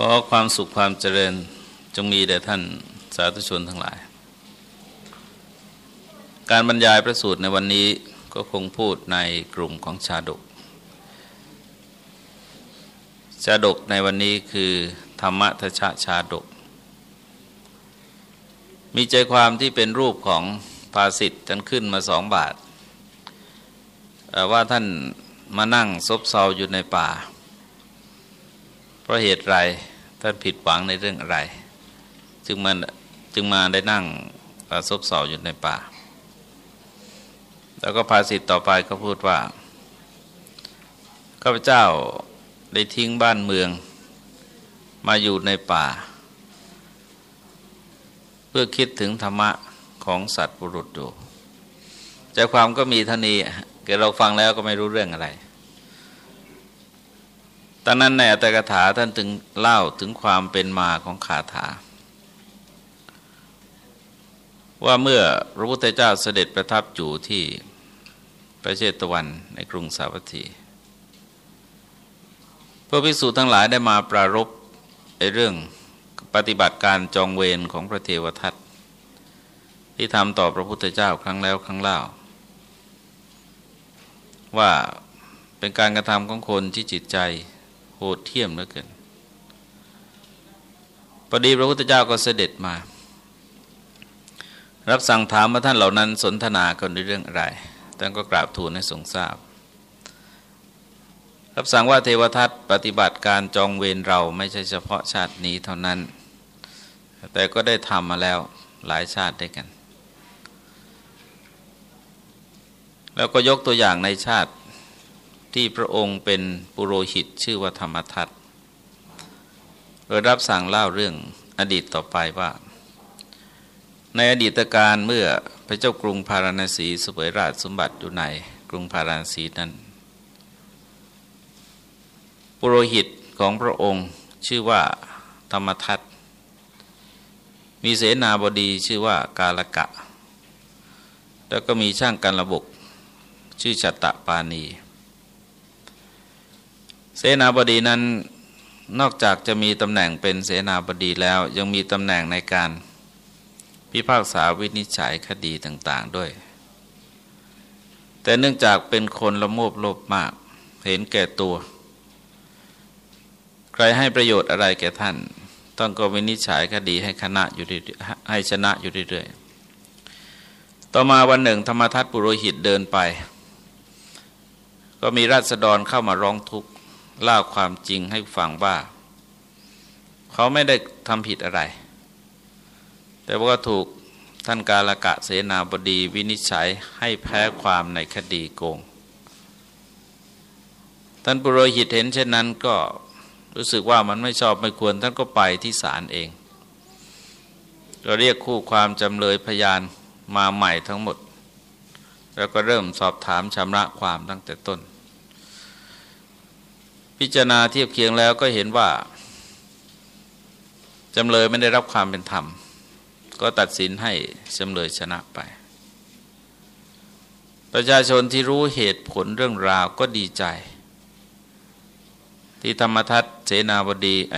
ขอความสุขความเจริญจงมีแด่ท่านสาธุชนทั้งหลาย การบรรยายพระสูตรในวันนี้ก็คงพูดในกลุ่มของชาดก ชาดกในวันนี้คือธรรมทชาชาดก มีใจความที่เป็นรูปของภาสิทธ์ท่านขึ้นมาสองบาท ว่าท่านมานั่งซบเซาอยู่ในป่า เพราะเหตุไรท่านผิดหวังในเรื่องอะไร จึงมาจึงมาได้นั่งซบเสาอยู่ในป่า แล้วก็ภาษิตต่อไปก็พูดว่าข้าพเจ้าได้ทิ้งบ้านเมือง มาอยู่ในป่า เพื่อคิดถึงธรรมะของสัตว์บุรุษอยู่ใจความก็มีเท่านี้เกิดเราฟังแล้วก็ไม่รู้เรื่องอะไร ตอนนั้นในอัตถกถาท่านถึงเล่าถึงความเป็นมาของคาถา ว่าเมื่อพระพุทธเจ้าเสด็จประทับอยู่ที่ประเชตวันในกรุงสาวัตถีพระภิกษุทั้งหลายได้มาปรารบในเรื่องปฏิบัติการจองเวรของพระเทวทัตที่ทำต่อพระพุทธเจ้าครั้งแล้วครั้งเล่า ว่าเป็นการกระทำของคนที่จิตใจ โหดเที่ยมเหลือเกินพอดีพระพุทธเจ้าก็เสด็จมา รับสั่งถามมาท่านเหล่านั้นสนทนากันในเรื่องอะไร ท่านก็กราบทูลให้ทรงทราบ รับสั่งว่าเทวทัตปฏิบัติการจองเวรเราไม่ใช่เฉพาะชาตินี้เท่านั้น แต่ก็ได้ทำมาแล้วหลายชาติด้วยกัน แล้วก็ยกตัวอย่างในชาติ ที่พระองค์เป็นปุโรหิตชื่อว่าธรรมทัตโดยรับสั่งเล่าเรื่องอดีตต่อไปว่า ในอดีตการเมื่อพระเจ้ากรุงพาราณสีสวยราชสมบัติอยู่ในกรุงพาราณสีนั้น ปุโรหิตของพระองค์ชื่อว่าธรรมทัตมีเสนาบดีชื่อว่ากาลกะ แล้วก็มีช่างกันระบบชื่อชัตตปานี เสนาบดีนั้นนอกจากจะมีตำแหน่งเป็นเสนาบดีแล้วยังมีตำแหน่งในการพิพากษาวินิจฉัยคดีต่าง ๆด้วย แต่เนื่องจากเป็นคนละโมบโลภมาก เห็นแก่ตัว ใครให้ประโยชน์อะไรแก่ท่าน ต้องก็วินิจฉัยคดีให้คณะอยู่ให้ชนะอยู่เรื่อยๆ ต่อมาวันหนึ่ง ธรรมทัตปุโรหิตเดินไป ก็มีราษฎรเข้ามาร้องทุกข์ เล่าความจริงให้ฟังว่า เขาไม่ได้ทำผิดอะไร แต่ว่าถูกท่านกาลกะเสนาบดีวินิจฉัยให้แพ้ความในคดีโกง ท่านปุโรหิตเห็นเช่นนั้นก็รู้สึกว่ามันไม่ชอบไม่ควรท่านก็ไปที่ศาลเองก็เรียกคู่ความจำเลยพยานมาใหม่ทั้งหมด แล้วก็เริ่มสอบถามชำระความตั้งแต่ต้น พิจารณาเทียบเคียงแล้วก็เห็นว่าจำเลยไม่ได้รับความเป็นธรรม ก็ตัดสินให้จำเลยชนะไป ประชาชนที่รู้เหตุผลเรื่องราวก็ดีใจ ที่ธรรมทัตเสนาบดีไอ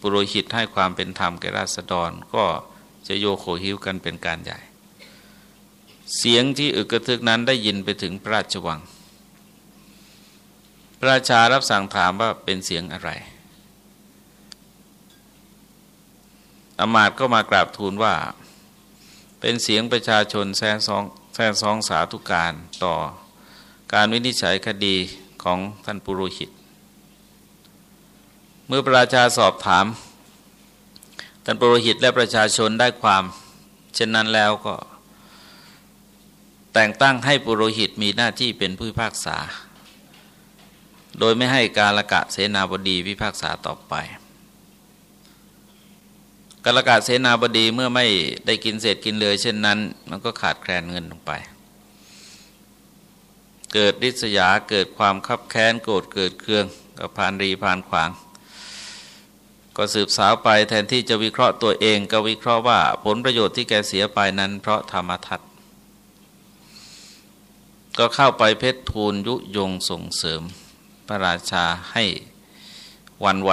ปุโรหิตให้ความเป็นธรรมแก่ราษฎรก็จะโยโคหิวกันเป็นการใหญ่ เสียงที่อึกกระทึกนั้นได้ยินไปถึงพระราชวัง ระราชารับสั่งถามว่าเป็นเสียงอะไร อมาตก็มากราบทูลว่า เป็นเสียงประชาชนแซ่ซองแซ่ซองสาธุการต่อการวินิจฉัยคดีของท่านปุโรหิต เมื่อประชาสอบถาม ท่านปุโรหิตและประชาชนได้ความ เช่นนั้นแล้วก็ แต่งตั้งให้ปุโรหิตมีหน้าที่เป็นผู้พิพากษา โดยไม่ให้การละกะเสนาบดีพิพากษาต่อไป การละกะเสนาบดีเมื่อไม่ได้กินเศษกินเลย เช่นนั้น มันก็ขาดแคลนเงินลงไป เกิดริษยาเกิดความคับแค้นโกรธเกิดเครื่องกับพานรีพานขวาง ก็สืบสาวไปแทนที่จะวิเคราะห์ตัวเองก็วิเคราะห์ว่าผลประโยชน์ที่แกเสียไปนั้น เพราะธรรมทัตก็เข้าไปเพชรทูลยุยงส่งเสริม พระราชาให้วันไหว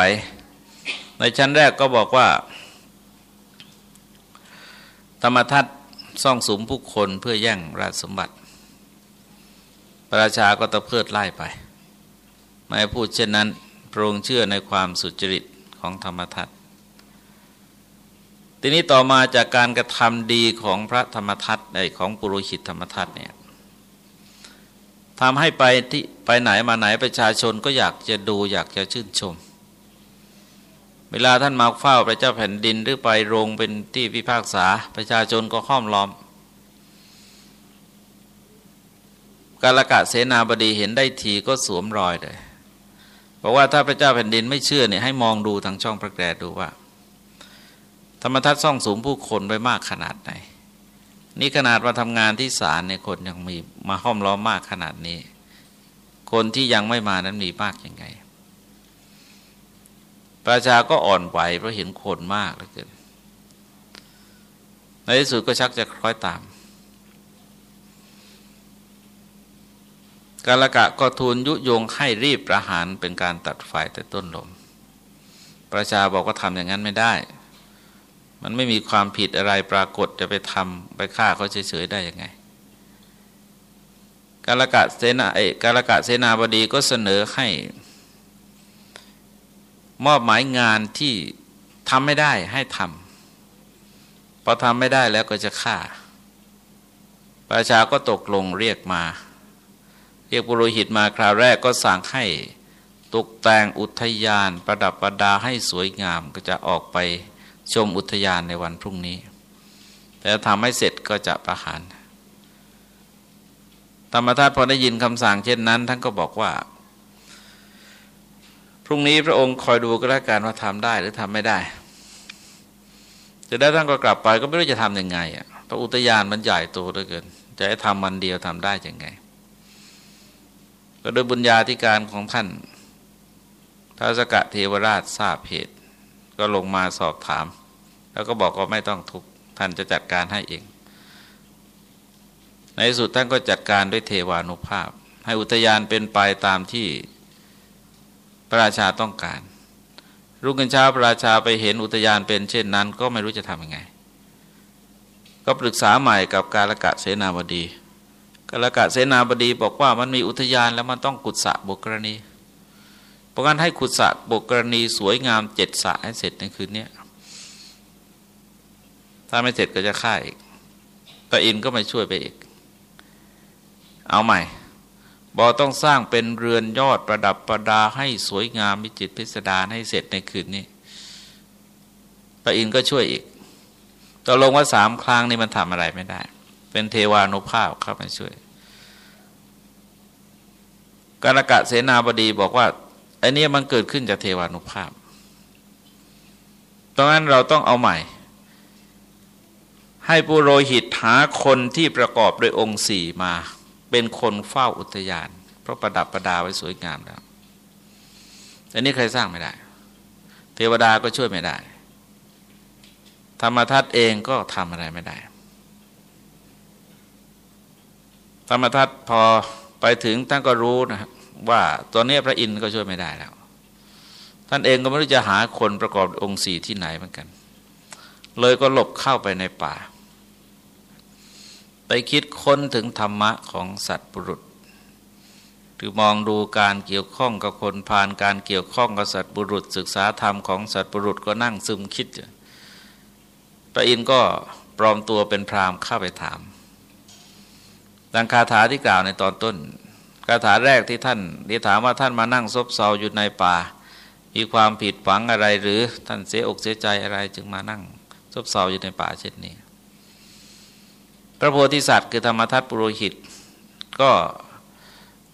ในชั้นแรกก็บอกว่า ธรรมทัตซ่องสุมผู้คนเพื่อแย่งราชสมบัติประราชาก็ตะเพิดไล่ไป ไม่พูดเช่นนั้นพระองค์เชื่อในความสุจริตของธรรมทัตทีนี้ต่อมาจากการกระทำดีของพระธรรมทัตในของปุโรหิตธรรมทัตเนี่ย ทำให้ไปที่ไปไหนมาไหนประชาชนก็อยากจะดูอยากจะชื่นชม เวลาท่านมาเฝ้าพระเจ้าแผ่นดินหรือไปโรงเป็นที่พิพากษาประชาชนก็ห้อมล้อม กาลกะเสนาบดีเห็นได้ทีก็สวมรอยเลยบอกว่าถ้าพระเจ้าแผ่นดินไม่เชื่อเนี่ยให้มองดูทางช่องพระแกรดูว่า ธรรมทัศน์ซ่องสูงผู้คนไปมากขนาดไหน นี่ขนาดมาทำงานที่ศาลเนี่ยคนยังมีมาห้อมล้อมมากขนาดนี้ คนที่ยังไม่มานั้นมีมากยังไง ประชาก็อ่อนไหวเพราะเห็นคนมากเหลือเกินในที่สุดก็ชักจะคล้อยตามกาลกะก็ทูลยุยงให้รีบประหารเป็นการตัดไฟแต่ต้นลม ประชาบอกว่าทำอย่างนั้นไม่ได้ มันไม่มีความผิดอะไรปรากฏจะไปทำไปฆ่าเขาเฉยๆได้ยังไง กาลกะเสนาเอกาลกะเสนาบดีก็เสนอให้ มอบหมายงานที่ทำไม่ได้ให้ทำพอทำไม่ได้แล้วก็จะฆ่า ประชาก็ตกลงเรียกมา เรียกปุโรหิตมาคราวแรกก็สั่งให้ตกแต่งอุทยานประดับประดาให้สวยงามก็จะออกไป ชมอุทยานในวันพรุ่งนี้ แต่ทำให้เสร็จก็จะประหาร ธรรมทัตพอได้ยินคำสั่งเช่นนั้น ท่านก็บอกว่า พรุ่งนี้พระองค์คอยดูก็แล้วกันว่าทำได้หรือทำไม่ได้จะได้ท่านก็กลับไปก็ไม่รู้จะทำยังไงอะพระอุทยานมันใหญ่โตเหลือเกิน จะให้ทำมันเดียวทำได้ยังไง ก็โดยบุญญาธิการของท่านท้าสกะเทวราชทราบเหตุ ก็ลงมาสอบถาม แล้วก็บอกว่าไม่ต้องทุกท่านจะจัดการให้เอง ในสุดท่านก็จัดการด้วยเทวานุภาพ ให้อุทยานเป็นไปตามที่พระราชาต้องการ รุ่งกันเช้าพระราชาไปเห็นอุทยานเป็นเช่นนั้น ก็ไม่รู้จะทำยังไง ก็ปรึกษาใหม่กับกาลกะเสนาบดีกาลกะเสนาบดีบอกว่ามันมีอุทยานแล้วมันต้องกุศะบุกรณีเพราะงั้นให้ขุดสระบุกรณีสวยงามเจ็ดสระให้เสร็จในคืนนี้ ถ้าไม่เสร็จก็จะฆ่าอีกพระอินทร์ก็ไม่ช่วยไปอีก เอาใหม่บอต้องสร้างเป็นเรือนยอดประดับประดาให้สวยงามมิจิตพิสดารให้เสร็จในคืนนี้พระอินทร์ก็ช่วยอีกตกลงว่าสามครั้งนี่มันทำอะไรไม่ได้ เป็นเทวานุภาพเข้ามาช่วยกาลกะเสนาบดีบอกว่าอันนี้มันเกิดขึ้นจากเทวานุภาพตรงนั้นเราต้องเอาใหม่ ให้ปุโรหิตหาคนที่ประกอบด้วยองค์สี่มา เป็นคนเฝ้าอุทยาน เพราะประดับประดาไว้สวยงามแล้วแต่นี้ใครสร้างไม่ได้ เทวดาก็ช่วยไม่ได้ ธรรมทัตเองก็ทำอะไรไม่ได้ ธรรมทัตพอไปถึงท่านก็รู้นะว่าตอนนี้พระอินทร์ก็ช่วยไม่ได้แล้ว ท่านเองก็ไม่รู้จะหาคนประกอบองค์สี่ที่ไหนเหมือนกัน เลยก็หลบเข้าไปในป่า ไปคิดค้นถึงธรรมะของสัตว์บุรุษหรือมองดูการเกี่ยวข้องกับคนผ่านการเกี่ยวข้องกับสัตว์บุรุษ ศึกษาธรรมของสัตว์บุรุษก็นั่งซึมคิดพระอินทร์ก็ปลอมตัวเป็นพราหมณ์เข้าไปถามดังคาถาที่กล่าวในตอนต้นคาถาแรกที่ท่านที่ถามว่าท่านมานั่งซบเซาอยู่ในป่า มีความผิดฝังอะไรหรือท่านเสียอกเสียใจอะไรจึงมานั่งซบเซาอยู่ในป่าเช่นนี้ พระโพธิสัตว์คือธรรมทัตปุโรหิต ก็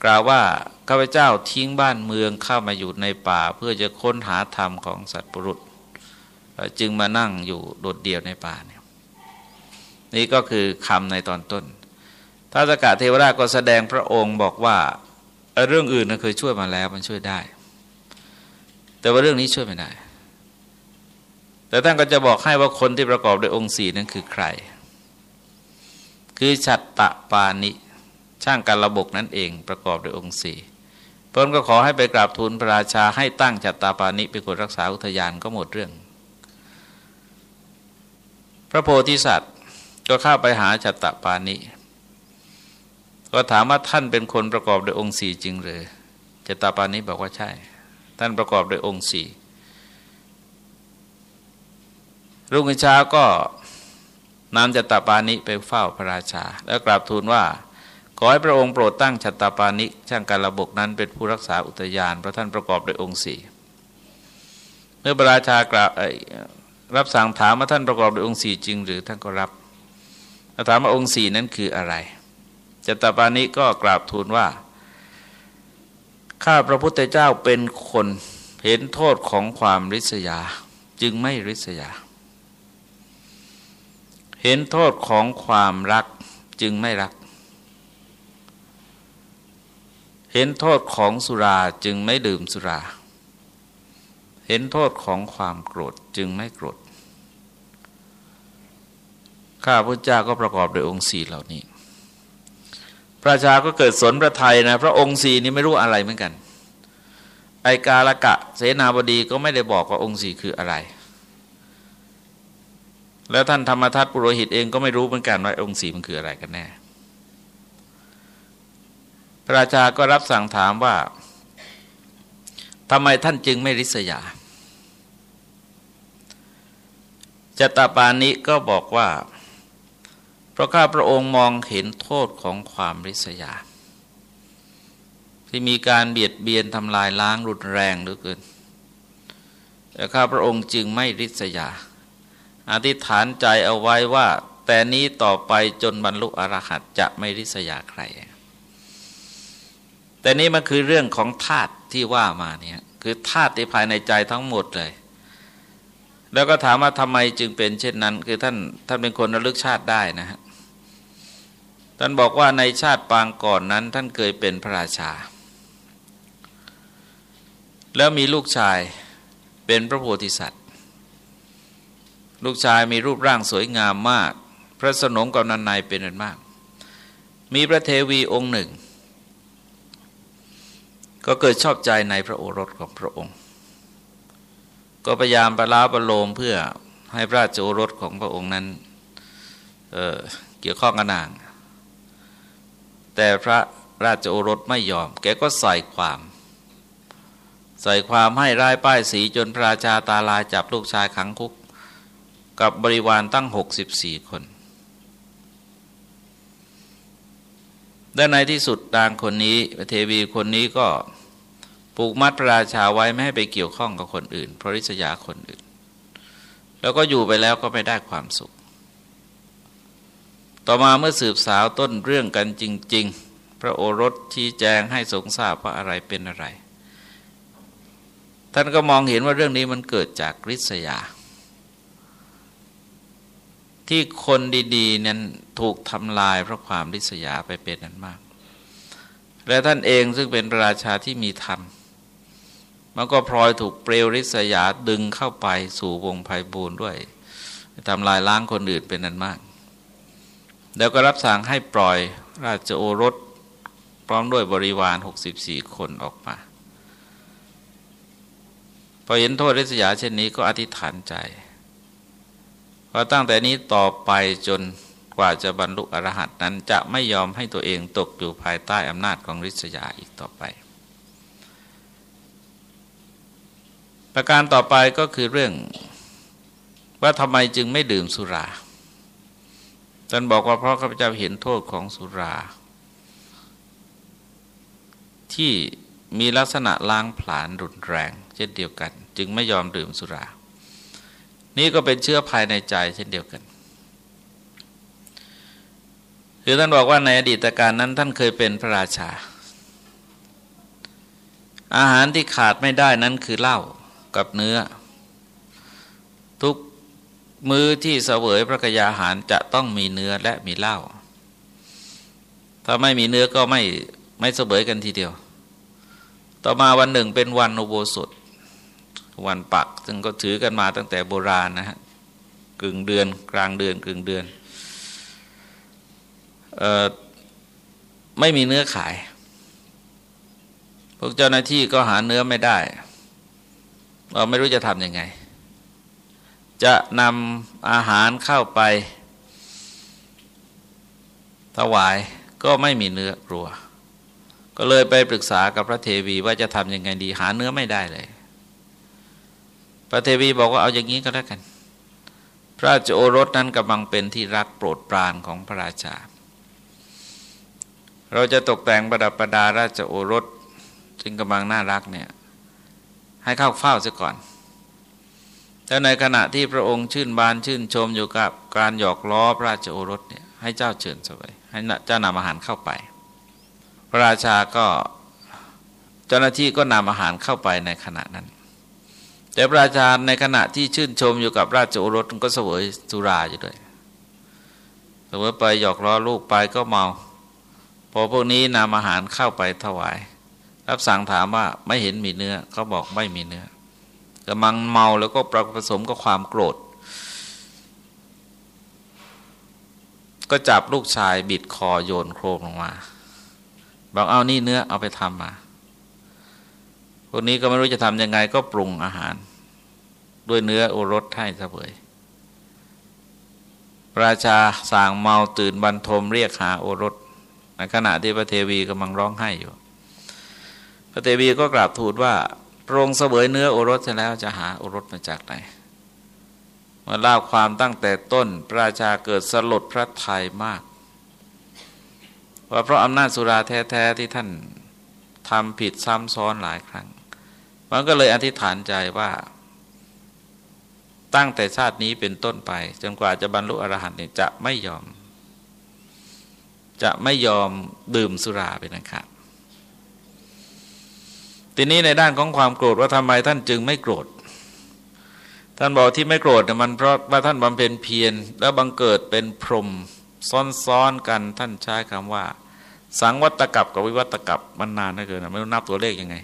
กล่าวว่าข้าพเจ้าทิ้งบ้านเมืองเข้ามาอยู่ในป่า เพื่อจะค้นหาธรรมของสัตว์ปรุษ จึงมานั่งอยู่โดดเดี่ยวในป่าเนี่ยนี่ก็คือคำในตอนต้นท้าสกะเทวราชก็แสดงพระองค์บอกว่าเรื่องอื่นนั้นเคยช่วยมาแล้วมันช่วยได้ แต่ว่าเรื่องนี้ช่วยไม่ได้ แต่ท่านก็จะบอกให้ว่าคนที่ประกอบด้วยองค์สี่นั้นคือใคร คือฉัตตะปานิช่างการระบบนั่นเองประกอบด้วยองค์สี่พตนก็ขอให้ไปกราบทูลพระราชาให้ตั้งจัตตาปานิเป็นคนรักษาอุทยานก็หมดเรื่อง พระโพธิสัตว์ก็เข้าไปหาจัตตาปานิก็ถามว่าท่านเป็นคนประกอบโดยองค์สี่จริงหรือจัตตาปานิบอกว่าใช่ ท่านประกอบโดยองค์สี่รุ่งเช้าก็ นำจัตตาปานิไปเฝ้าพระราชา แล้วกราบทูลว่า ขอให้พระองค์โปรดตั้งชัตตาปานิช่างการระบบนั้นเป็นผู้รักษาอุทยาน เพราะท่านประกอบด้วยองค์สี่เมื่อพระราชากราบรับสั่งถามว่าท่านประกอบด้วยองค์สี่จริง หรือท่านก็รับถามว่าองค์สี่นั้นคืออะไรจัตตาปานิก็กราบทูลว่าข้าพระพุทธเจ้าเป็นคนเห็นโทษของความริษยา จึงไม่ริษยา เห็นโทษของความรักจึงไม่รัก เห็นโทษของสุราจึงไม่ดื่มสุรา เห็นโทษของความโกรธจึงไม่โกรธ ข้าพุทธเจ้าก็ประกอบโดยองค์สี่เหล่านี้ พระชาก็เกิดสนพระไทยนะ พระองค์สี่นี้ไม่รู้อะไรเหมือนกัน ไอกาลกะ เสนาบดีก็ไม่ได้บอกว่าองค์สี่คืออะไร แล้วท่านธรรมทัตปุโรหิตเองก็ไม่รู้เหมือนกันว่าองค์สีมันคืออะไรกันแน่ พระราชาก็รับสั่งถามว่าทำไมท่านจึงไม่ริษยาจตาปานิก็บอกว่าเพราะข้าพระองค์มองเห็นโทษของความริษยา ที่มีการเบียดเบียนทำลายล้างรุนแรงเหลือเกินแต่ข้าพระองค์จึงไม่ริษยา อธิษฐานใจเอาไว้ว่า แต่นี้ต่อไปจนบรรลุอรหัตจะไม่ริษยาใคร แต่นี้มันคือเรื่องของธาตุที่ว่ามาเนี่ยคือธาตุที่ภายในใจทั้งหมดเลย แล้วก็ถามว่าทำไมจึงเป็นเช่นนั้น คือท่านท่านเป็นคนระลึกชาติได้นะฮะท่านบอกว่าในชาติปางก่อนนั้น ท่านเคยเป็นพระราชา แล้วมีลูกชายเป็นพระโพธิสัตว์ ลูกชายมีรูปร่างสวยงามมาก พระสนมกับนันนายเป็นอันมาก มีพระเทวีองค์หนึ่ง ก็เกิดชอบใจในพระโอรสของพระองค์ ก็พยายามประลาประโลมเพื่อให้พระราชโอรสของพระองค์นั้นเเกี่ยวข้องกับนาง แต่พระราชโอรสไม่ยอม แกก็ใส่ความใส่ความให้ร้ายป้ายสีจนพระราชาตาลายจับลูกชายขังคุก กับบริวารตั้งหกสิบสี่คน และในที่สุดนางคนนี้เทวีคนนี้ก็ผูกมัดพระราชาไว้ไม่ให้ไปเกี่ยวข้องกับคนอื่นเพราะริษยาคนอื่น แล้วก็อยู่ไปแล้วก็ไม่ได้ความสุข ต่อมาเมื่อสืบสาวต้นเรื่องกันจริง ๆ พระโอรสชี้แจงให้สงทราบว่าอะไรเป็นอะไร ท่านก็มองเห็นว่าเรื่องนี้มันเกิดจากริษยา ที่คนดีๆนั้นถูกทำลายเพราะความริษยาไปเป็นนั้นมาก และท่านเองซึ่งเป็นรราชาที่มีธรรม มันก็พลอยถูกเปลวริษยาดึงเข้าไปสู่วงไพ่บูรด้วยทำลายล้างคนอื่นเป็นนั้นมาก แล้วก็รับสั่งให้ปล่อยราชโอรสพร้อมด้วยบริวาร 64 คนออกมา พอเห็นโทษริษยาเช่นนี้ก็อธิษฐานใจ พอตั้งแต่นี้ต่อไปจนกว่าจะบรรลุอรหัตนั้นจะไม่ยอมให้ตัวเองตกอยู่ภายใต้อำนาจของริษยาอีกต่อไป ประการต่อไปก็คือเรื่องว่าทำไมจึงไม่ดื่มสุราท่านบอกว่าเพราะข้าพเจ้าเห็นโทษของสุรา ที่มีลักษณะล้างผลาญรุนแรง เช่นเดียวกัน จึงไม่ยอมดื่มสุรา นี่ก็เป็นเชื้อภายในใจเช่นเดียวกันคือท่านบอกว่าในอดีตการนั้น ท่านเคยเป็นพระราชา อาหารที่ขาดไม่ได้นั้นคือเหล้ากับเนื้อ ทุกมือที่เสวยพระกยาหารจะต้องมีเนื้อและมีเหล้าถ้าไม่มีเนื้อก็ไม่ไม่เสวยกันทีเดียว ต่อมาวันหนึ่งเป็นวันโอโบสถ วันปัก ซึ่งก็ถือกันมาตั้งแต่โบราณนะฮะกึ่งเดือนกลางเดือนกึ่งเดือนออไม่มีเนื้อขาย พวกเจ้าหน้าที่ก็หาเนื้อไม่ได้เราไม่รู้จะทำยังไง จะนำอาหารเข้าไป ถวายก็ไม่มีเนื้อกลัว ก็เลยไปปรึกษากับพระเทวีว่าจะทำยังไงดี หาเนื้อไม่ได้เลย พระเทวีบอกว่าเอาอย่างนี้ก็แล้วกัน พระเจ้าโอรสนั้นกำลังเป็นที่รักโปรดปรานของพระราชา เราจะตกแต่งประดับประดาราชโอรสซึ่งกำลังน่ารักเนี่ยให้เข้าเฝ้าซะก่อนแล้วในขณะที่พระองค์ชื่นบานชื่นชมอยู่กับการหยอกล้อพระราชโอรสเนี่ยให้เจ้าเชิญสวยให้เจ้านำอาหารเข้าไป พระราชาก็เจ้าหน้าที่ก็นำอาหารเข้าไปในขณะนั้น แต่พระราชาในขณะที่ชื่นชมอยู่กับราชโอรสก็เสวยสุราอยู่ด้วยเสวยไปหยอกล้อลูกไปก็เมา พอพวกนี้นำอาหารเข้าไปถวาย รับสั่งถามว่าไม่เห็นมีเนื้อเขาบอกไม่มีเนื้อกำลังเมาแล้วก็ประผสมกับความโกรธ ก็จับลูกชายบิดคอโยนโครมลงมาบอกเอานี่เนื้อเอาไปทำมาพวกนี้ก็ไม่รู้จะทำยังไงก็ปรุงอาหาร ด้วยเนื้อโอรสให้เสวยราชาสั่งเมาตื่นบรรทมเรียกหาโอรสในขณะที่พระเทวีกำลังร้องไห้อยู่ พระเทวีก็กราบทูลว่าพระองค์เสวยเนื้อโอรสเสร็จแล้วจะหาโอรสมาจากไหนเมื่อเล่าความตั้งแต่ต้นพระราชาเกิดสลดพระทัยมาก ว่าเพราะอำนาจสุราแท้ ๆ ที่ท่านทำผิดซ้ำซ้อนหลายครั้ง มันก็เลยอธิษฐานใจว่า ตั้งแต่ชาตินี้เป็นต้นไป จนกว่าจะบรรลุอรหันต์เนี่ยจะไม่ยอม จะไม่ยอมดื่มสุราเป็นอันขาดทีนี้ในด้านของความโกรธว่าทำไมท่านจึงไม่โกรธ ท่านบอกที่ไม่โกรธเนี่ยมันเพราะว่าท่านบำเพ็ญเพียรแล้วบังเกิดเป็นพรหมซ้อนๆกันท่านใช้คำว่า สังวัตกับกับวิวัตกับมันนานเหลือเกินไม่รู้นับตัวเลขยังไง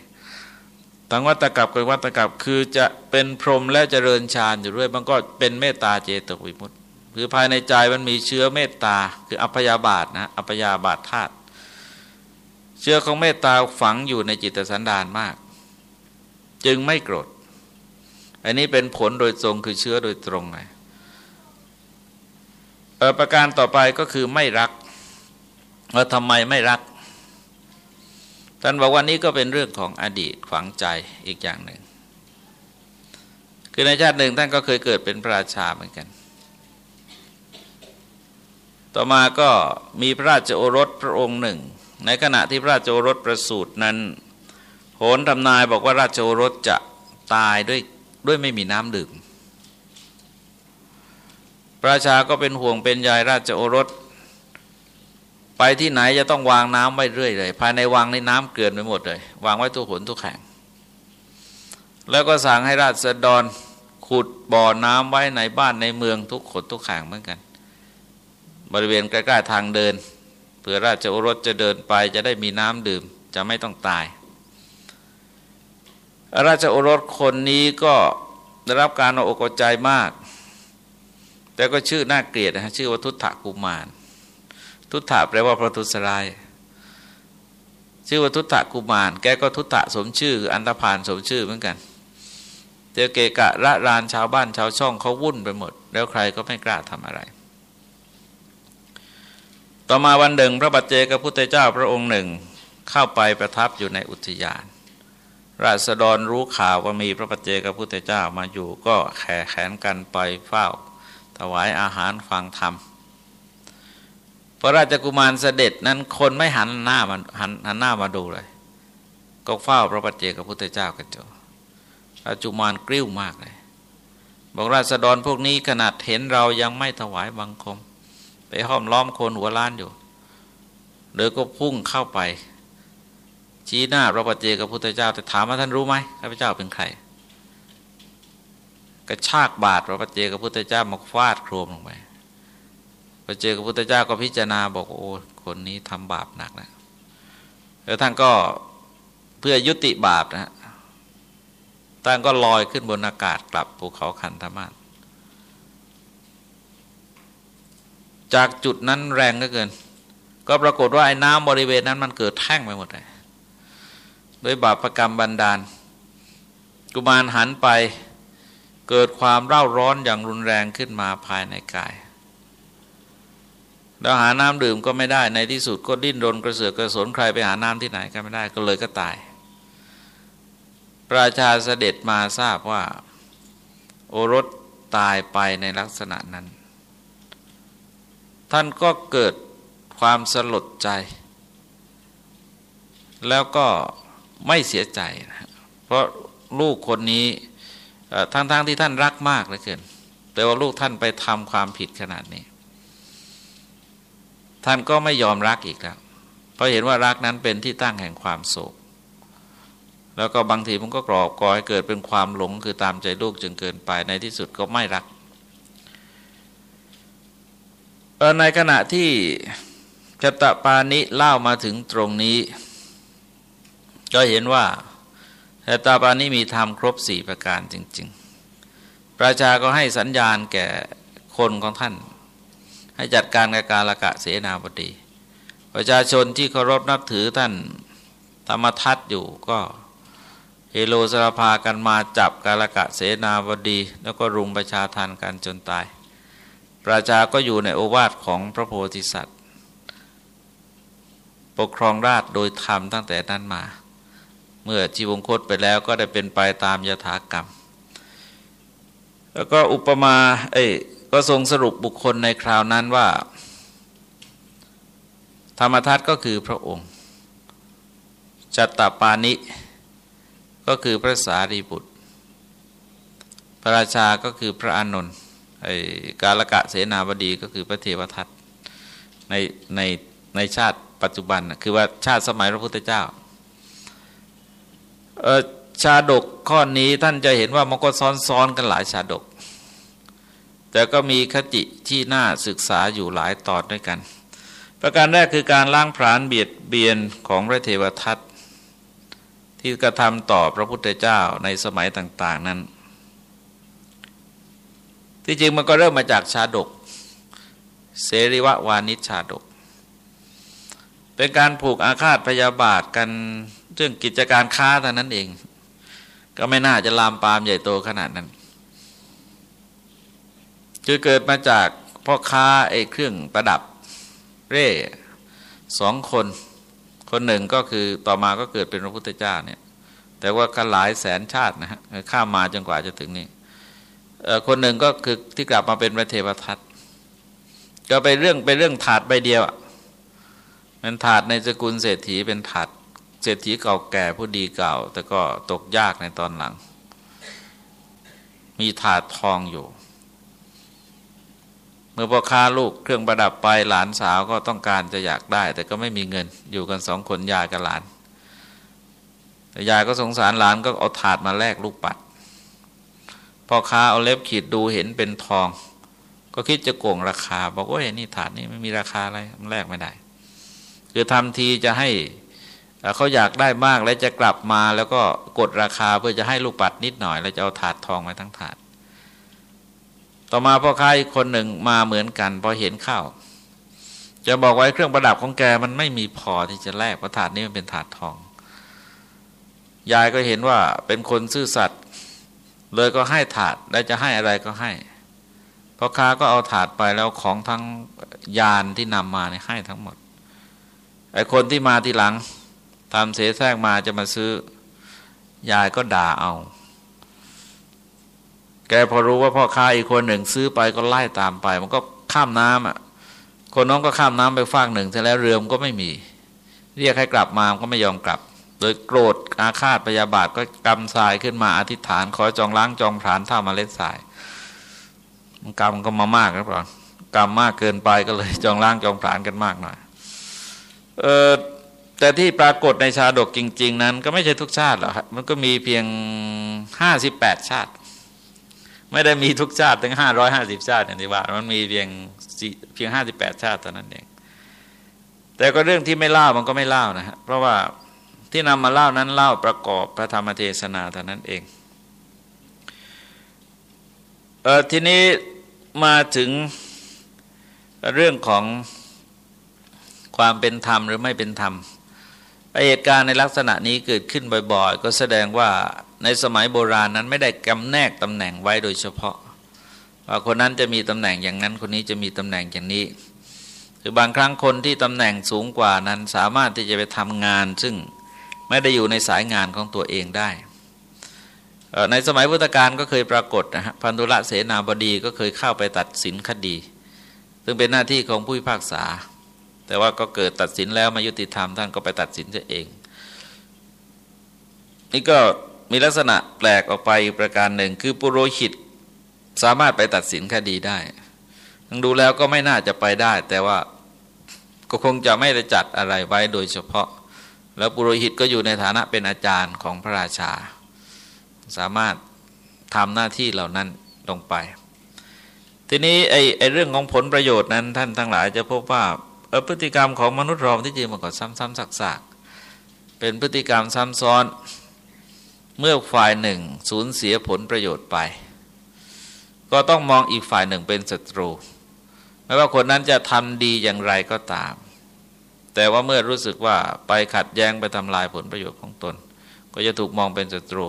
สังวัตกับกับวิวัตกับคือจะเป็นพรหมและเจริญฌานอยู่ด้วยมันก็เป็นเมตตาเจตวิมุตติคือภายในใจมันมีเชื้อเมตตา คืออัพยาบาทนะอัพยาบาทธาตุเชื้อของเมตตาฝังอยู่ในจิตสันดานมาก จึงไม่โกรธ อันนี้เป็นผลโดยตรงคือเชื้อโดยตรงเลยประการต่อไปก็คือไม่รักว่าทำไมไม่รัก ท่านบอกว่านี้ก็เป็นเรื่องของอดีตฝังใจอีกอย่างหนึ่ง คือในชาติหนึ่งท่านก็เคยเกิดเป็นพระราชาเหมือนกัน ต่อมาก็มีพระราชโอรสพระองค์หนึ่ง ในขณะที่พระราชโอรสประสูตินั้น โหนทำนายบอกว่าราชโอรสจะตายด้วยด้วยไม่มีน้ำดื่มประชาก็เป็นห่วงเป็นใยราชโอรส ไปที่ไหนจะต้องวางน้ำไว้เรื่อยเลย ภายในวังในน้ำเกลื่อนไปหมดเลย วางไว้ทุกขนทุกแข่ง แล้วก็สั่งให้ราชดรขุดบ่อน้ำไว้ในบ้านในเมืองทุกขนทุกแข่งเหมือนกัน บริเวณใกล้ๆทางเดินเผื่อราชโอรสจะเดินไปจะได้มีน้ำดื่มจะไม่ต้องตาย ราชโอรสคนนี้ก็ได้รับการอกใจมาก แต่ก็ชื่อน่าเกลียดนะชื่อว่าทุตถกุมาร ทุตถะแปลว่าพระทุสราย ชื่อว่าทุตถกุมาร แกก็ทุตถะสมชื่อ อันตพานสมชื่อเหมือนกันเจอเกกะระรานชาวบ้านชาวช่องเขาวุ่นไปหมด แล้วใครก็ไม่กล้าทำอะไร ต่อมาวันหนึ่ง พระบัจเจกพุทธเจ้าพระองค์หนึ่ง เข้าไปประทับอยู่ในอุทยาน ราษฎรรู้ข่าวว่ามีพระบัจเจกพุทธเจ้ามาอยู่ก็แข่แขนกันไปเฝ้า ถวายอาหารฟังธรรม พระราชกุมารเสด็จนั้นคนไม่หันหน้ามาหันหันหน้ามาดูเลย ก็เฝ้าพระบัจเจกพระพุทธเจ้ากันจราชกุมารกริ้วมากเลย บอกราษฎรพวกนี้ขนาดเห็นเรายังไม่ถวายบังคม ไปห้อมล้อมคนหัวล้านอยู่เดี๋ยวก็พุ่งเข้าไป ชี้หน้าพระปฏิเจกับพุทธเจ้าแต่ถามว่าท่านรู้ไหมข้าพเจ้าเป็นใครกระชากบาดพระปฏิเจกับพุทธเจ้ามาฟาดโครมลงไป พระเจกับพุทธเจ้าก็พิจารณาบอกโอ้คนนี้ทำบาปหนักแล้วแล้วท่านก็เพื่อยุติบาปนะท่านก็ลอยขึ้นบนอากาศกลับภูเขาคันธมาศจากจุดนั้นแรงเหลือเกิน ก็ปรากฏว่าไอ้น้ำบริเวณนั้นมันเกิดแท่งไปหมดเลยด้วยบาปรกรรมบันดาล กุมารหันไปเกิดความเร่าร้อนอย่างรุนแรงขึ้นมาภายในกาย แล้วหาน้ำดื่มก็ไม่ได้ในที่สุดก็ดิ้นรนกระเสือกกระสนใครไปหาน้ำที่ไหนก็ไม่ได้ก็เลยก็ตาย ราชาเสด็จมาทราบว่า โอรสตายไปในลักษณะนั้น ท่านก็เกิดความสลดใจ แล้วก็ไม่เสียใจนะเพราะลูกคนนี้ทั้งๆทที่ท่านรักมากเหลือเกินแต่ว่าลูกท่านไปทำความผิดขนาดนี้ ท่านก็ไม่ยอมรักอีกแล้วเพราะเห็นว่ารักนั้นเป็นที่ตั้งแห่งความโศก แล้วก็บางทีมันก็กรอบก่อให้เกิดเป็นความหลงคือตามใจลูกจนเกินไปในที่สุดก็ไม่รักในขณะที่จตปานิเล่ามาถึงตรงนี้ ก็เห็นว่าแต่ตาปานี้มีธรรมครบสี่ประการจริง ๆ ประชาก็ให้สัญญาณแก่คนของท่าน ให้จัดการกับการละกะเสนาบดี ประชาชนที่เคารพนับถือท่านธรรมทัตอยู่ก็เฮโลสารพากันมาจับกาลกะเสนาบดี แล้วก็รุมประชาทันกันจนตาย ประชาก็อยู่ในโอวาทของพระโพธิสัตว์ ปกครองราชโดยธรรมตั้งแต่นั้นมา เมื่อจีวงคตไปแล้วก็ได้เป็นไปตามยถากรรม แล้วก็อุปมาเอ้ ก็ทรงสรุปบุคคลในคราวนั้นว่า ธรรมทัตก็คือพระองค์จัตตปานิก็คือพระสารีบุตร พระราชาก็คือพระอานนท์ไอกาลกะเสนาบดีก็คือพระเทวทัตในในในชาติปัจจุบันคือว่าชาติสมัยพระพุทธเจ้าชาดกข้อนี้ท่านจะเห็นว่ามันก็ซ้อนๆกันหลายชาดก แต่ก็มีคติที่น่าศึกษาอยู่หลายตอนด้วยกัน ประการแรกคือการล้างผลาญเบียดเบียนของพระเทวทัตที่กระทำต่อพระพุทธเจ้าในสมัยต่าง ๆนั้น ที่จริงมันก็เริ่มมาจากชาดก เสริวะวานิชชาดก เป็นการผูกอาฆาตพยาบาทกันเรื่องกิจการค้าเท่านั้นเอง ก็ไม่น่าจะลามปามใหญ่โตขนาดนั้น คือเกิดมาจากพ่อค้าไอ้เครื่องประดับเร่สองคน คนหนึ่งก็คือต่อมาก็เกิดเป็นพระพุทธเจ้าเนี่ย แต่ว่ากันหลายแสนชาตินะฮะข้ามมาจนกว่าจะถึงนี่คนหนึ่งก็คือที่กลับมาเป็นพระเทวทัตก็ไปเรื่องไปเรื่องถาดใบเดียวเป็นถาดในสกุลเศรษฐีเป็นถาดเศรษฐีเก่าแก่ผู้ดีเก่า แต่ก็ตกยากในตอนหลัง มีถาดทองอยู่ เมื่อพ่อค้าลูกเครื่องประดับไปหลานสาวก็ต้องการจะอยากได้ แต่ก็ไม่มีเงินอยู่กันสองคนยายกับหลานยายก็สงสารหลานก็เอาถาดมาแลกลูกปัดพ่อค้าเอาเล็บขีดดูเห็นเป็นทอง ก็คิดจะโกงราคา บอกว่าเห็นนี่ถาดนี้ไม่มีราคาอะไรมันแลกไม่ได้ คือทำทีจะให้เขาอยากได้มากแล้วจะกลับมาแล้วก็กดราคาเพื่อจะให้ลูกปัดนิดหน่อย แล้วจะเอาถาดทองมาทั้งถาด ต่อมาพ่อค้าอีกคนหนึ่งมาเหมือนกันพอเห็นข้าวจะบอกไว้เครื่องประดับของแกมันไม่มีพอที่จะแลกเพราะถาดนี้มันเป็นถาดทอง ยายก็เห็นว่าเป็นคนซื่อสัตย์เลยก็ให้ถาดแล้จะให้อะไรก็ให้พ่อค้าก็เอาถาดไปแล้วของทั้งยานที่นำมาเนี่ยให้ทั้งหมดไอ้คนที่มาทีหลังทำเสแสร้งมาจะมาซื้อ ยายก็ด่าเอา แกพอรู้ว่าพ่อค้าอีกคนหนึ่งซื้อไปก็ไล่ตามไป มันก็ข้ามน้ำอะ คนน้องก็ข้ามน้ำไปฟากหนึ่งเสร็จแล้วเรือมก็ไม่มี เรียกให้กลับมาก็ไม่ยอมกลับ โดยโกรธอาฆาตพยาบาทก็กำทรายขึ้นมาอธิษฐานขอจองล้างจองผานเท่ามาเล็ดทรายกรรมก็มามากนะเปล่ากรรมมากเกินไปก็เลยจองล้างจองผานกันมากหน่อยเออแต่ที่ปรากฏในชาดกจริง ๆ นั้น ก็ไม่ใช่ทุกชาติหรอกมันก็มีเพียงห้าสิบแปดชาติ ไม่ได้มีทุกชาติถึงห้าร้อยห้าสิบชาติอย่างที่ว่ามันมีเพียงเพียงห้าสิบแปดชาติเท่านั้นเองแต่ก็เรื่องที่ไม่เล่ามันก็ไม่เล่านะฮะเพราะว่าที่นำมาเล่านั้นเล่าประกอบพระธรรมเทศนาเท่านั้นเองเออทีนี้มาถึงเรื่องของความเป็นธรรมหรือไม่เป็นธรรมเหตุการณ์ในลักษณะนี้เกิดขึ้นบ่อย ๆ ก็แสดงว่า ในสมัยโบราณนั้นไม่ได้กำแนกตำแหน่งไว้โดยเฉพาะว่าคนนั้นจะมีตำแหน่งอย่างนั้นคนนี้จะมีตำแหน่งอย่างนี้คือบางครั้งคนที่ตำแหน่งสูงกว่านั้นสามารถที่จะไปทำงาน ซึ่งไม่ได้อยู่ในสายงานของตัวเองได้ ในสมัยพุทธกาลก็เคยปรากฏนะฮะพันธุระเสนาบดีก็เคยเข้าไปตัดสินคดี ซึ่งเป็นหน้าที่ของผู้พิพากษา แต่ว่าก็เกิดตัดสินแล้วมายุติธรรมท่านก็ไปตัดสินเองนี่ก็ มีลักษณะแปลกออกไปประการหนึ่ง คือปุโรหิตสามารถไปตัดสินคดีได้ทั้งดูแล้วก็ไม่น่าจะไปได้ แต่ว่าก็คงจะไม่ได้จัดอะไรไว้โดยเฉพาะ แล้วปุโรหิตก็อยู่ในฐานะเป็นอาจารย์ของพระราชา สามารถทำหน้าที่เหล่านั้นลงไปทีนี้ไอ้ไอเรื่องของผลประโยชน์นั้นท่านทั้งหลายจะพบว่าพฤติกรรมของมนุษย์เราที่จริงมันก็ซ้ำๆซากๆเป็นพฤติกรรมซ้ำซ้อน เมื่อฝ่ายหนึ่งสูญเสียผลประโยชน์ไป ก็ต้องมองอีกฝ่ายหนึ่งเป็นศัตรู ไม่ว่าคนนั้นจะทำดีอย่างไรก็ตาม แต่ว่าเมื่อรู้สึกว่าไปขัดแย้งไปทำลายผลประโยชน์ของตน ก็จะถูกมองเป็นศัตรู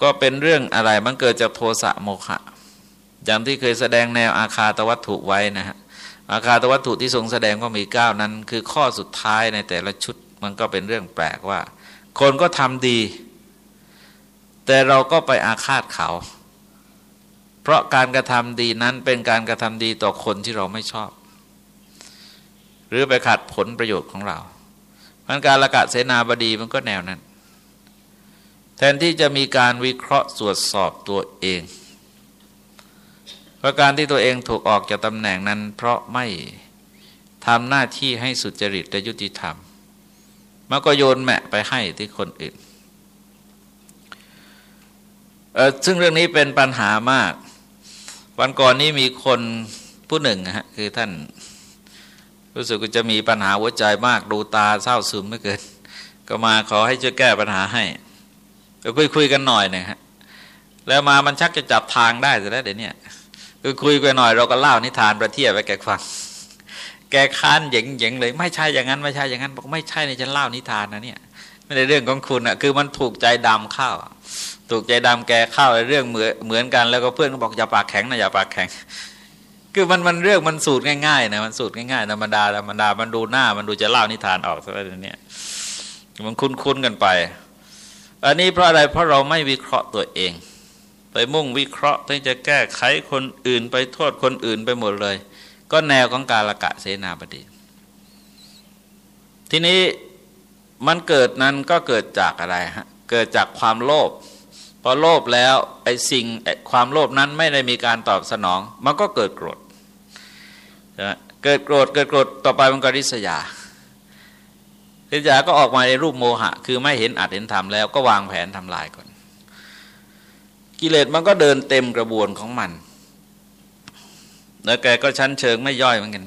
ก็เป็นเรื่องอะไรมันเกิดจากโทสะโมฆะอย่างที่เคยแสดงแนวอาคาตวัตถุไว้นะฮะอาคาตวัตถุที่ทรงแสดงว่ามีเก้านั้น คือข้อสุดท้ายในแต่ละชุด มันก็เป็นเรื่องแปลกว่า คนก็ทำดี แต่เราก็ไปอาฆาตเขา เพราะการกระทำดีนั้นเป็นการกระทำดีต่อคนที่เราไม่ชอบ หรือไปขัดผลประโยชน์ของเรามันการละกะเสนาบดีมันก็แนวนั้น แทนที่จะมีการวิเคราะห์ตรวจสอบตัวเองเพราะการที่ตัวเองถูกออกจากตำแหน่งนั้น เพราะไม่ทำหน้าที่ให้สุจริตและยุติธรรม มันก็โยนแมะไปให้ที่คนอื่นซึ่งเรื่องนี้เป็นปัญหามาก วันก่อนนี้มีคนผู้หนึ่งฮะคือท่าน รู้สึกว่าจะมีปัญหาหัวใจมากดูตาเศร้าซึมไม่เกิน ก็มาขอให้ช่วยแก้ปัญหาให้ก็คุยคุยกันหน่อยนี่ยฮะแล้วมามันชักจะจับทางได้แต่แล้วเดี๋ยวนี้คือคุยกันหน่อยเราก็เล่านิทานประเทียบไปแกฟัง แกค้านเหย่งเหย่งเลย ไม่ใช่อย่างนั้นไม่ใช่อย่างนั้นบอกไม่ใช่ในฉันเล่านิทานนะเนี่ยไม่ได้เรื่องของคุณอะคือมันถูกใจดำเข้าถูกใจดำแกเข้าเรื่องเหมือนเหมือนกัน แล้วก็เพื่อนก็บอกอย่าปากแข็งนะอย่าปากแข็ง คือมันมันเรื่องมันสูตรง่ายๆนะมันสูตรง่ายๆธรรมดาธรรมดามันดูหน้ามันดูจะเล่านิทานออกสักทีเนี่ยมันคุ้นๆกันไป อันนี้เพราะอะไรเพราะเราไม่วิเคราะห์ตัวเอง ไปมุ่งวิเคราะห์ที่จะแก้ไขคนอื่น ไปโทษคนอื่นไปหมดเลย ก็แนวของกาลกะเสนาบดีทีนี้มันเกิดนั้นก็เกิดจากอะไรฮะเกิดจากความโลภพอโลภแล้วไอ้สิ่งความโลภนั้นไม่ได้มีการตอบสนอง มันก็เกิดโกรธเกิดโกรธเกิดโกรธต่อไปมันก็ริษยาริษยาก็ออกมาในรูปโมหะ คือไม่เห็นอัดเห็นทำแล้วก็วางแผนทำลายก่อน กิเลสมันก็เดินเต็มกระบวนของมัน แล้วแกก็ชั้นเชิงไม่ย่อยเหมือนกัน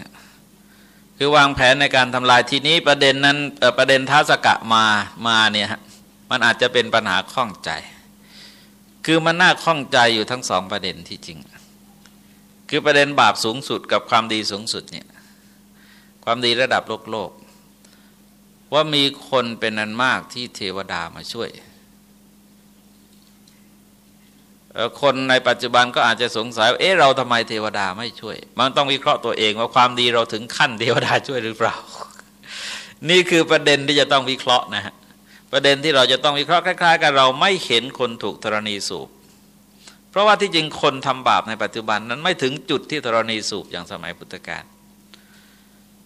คือวางแผนในการทำลายทีนี้ประเด็นนั้นประเด็นท้าสกะมามาเนี่ยฮะมันอาจจะเป็นปัญหาข้องใจ คือมันน่าข้องใจอยู่ทั้งสองประเด็นที่จริง คือประเด็นบาปสูงสุดกับความดีสูงสุดเนี่ยความดีระดับโลกโลก ว่ามีคนเป็นนันมากที่เทวดามาช่วย คนในปัจจุบันก็อาจจะสงสัยเอ๊ะเราทำไมเทวดาไม่ช่วย มันต้องวิเคราะห์ตัวเองว่าความดีเราถึงขั้นเทวดาช่วยหรือเปล่า นี่คือประเด็นที่จะต้องวิเคราะห์นะฮะประเด็นที่เราจะต้องวิเคราะห์คล้ายๆกันเราไม่เห็นคนถูกธรณีสูบ เพราะว่าที่จริงคนทำบาปในปัจจุบันนั้นไม่ถึงจุดที่ธรณีสูบอย่างสมัยพุทธกาล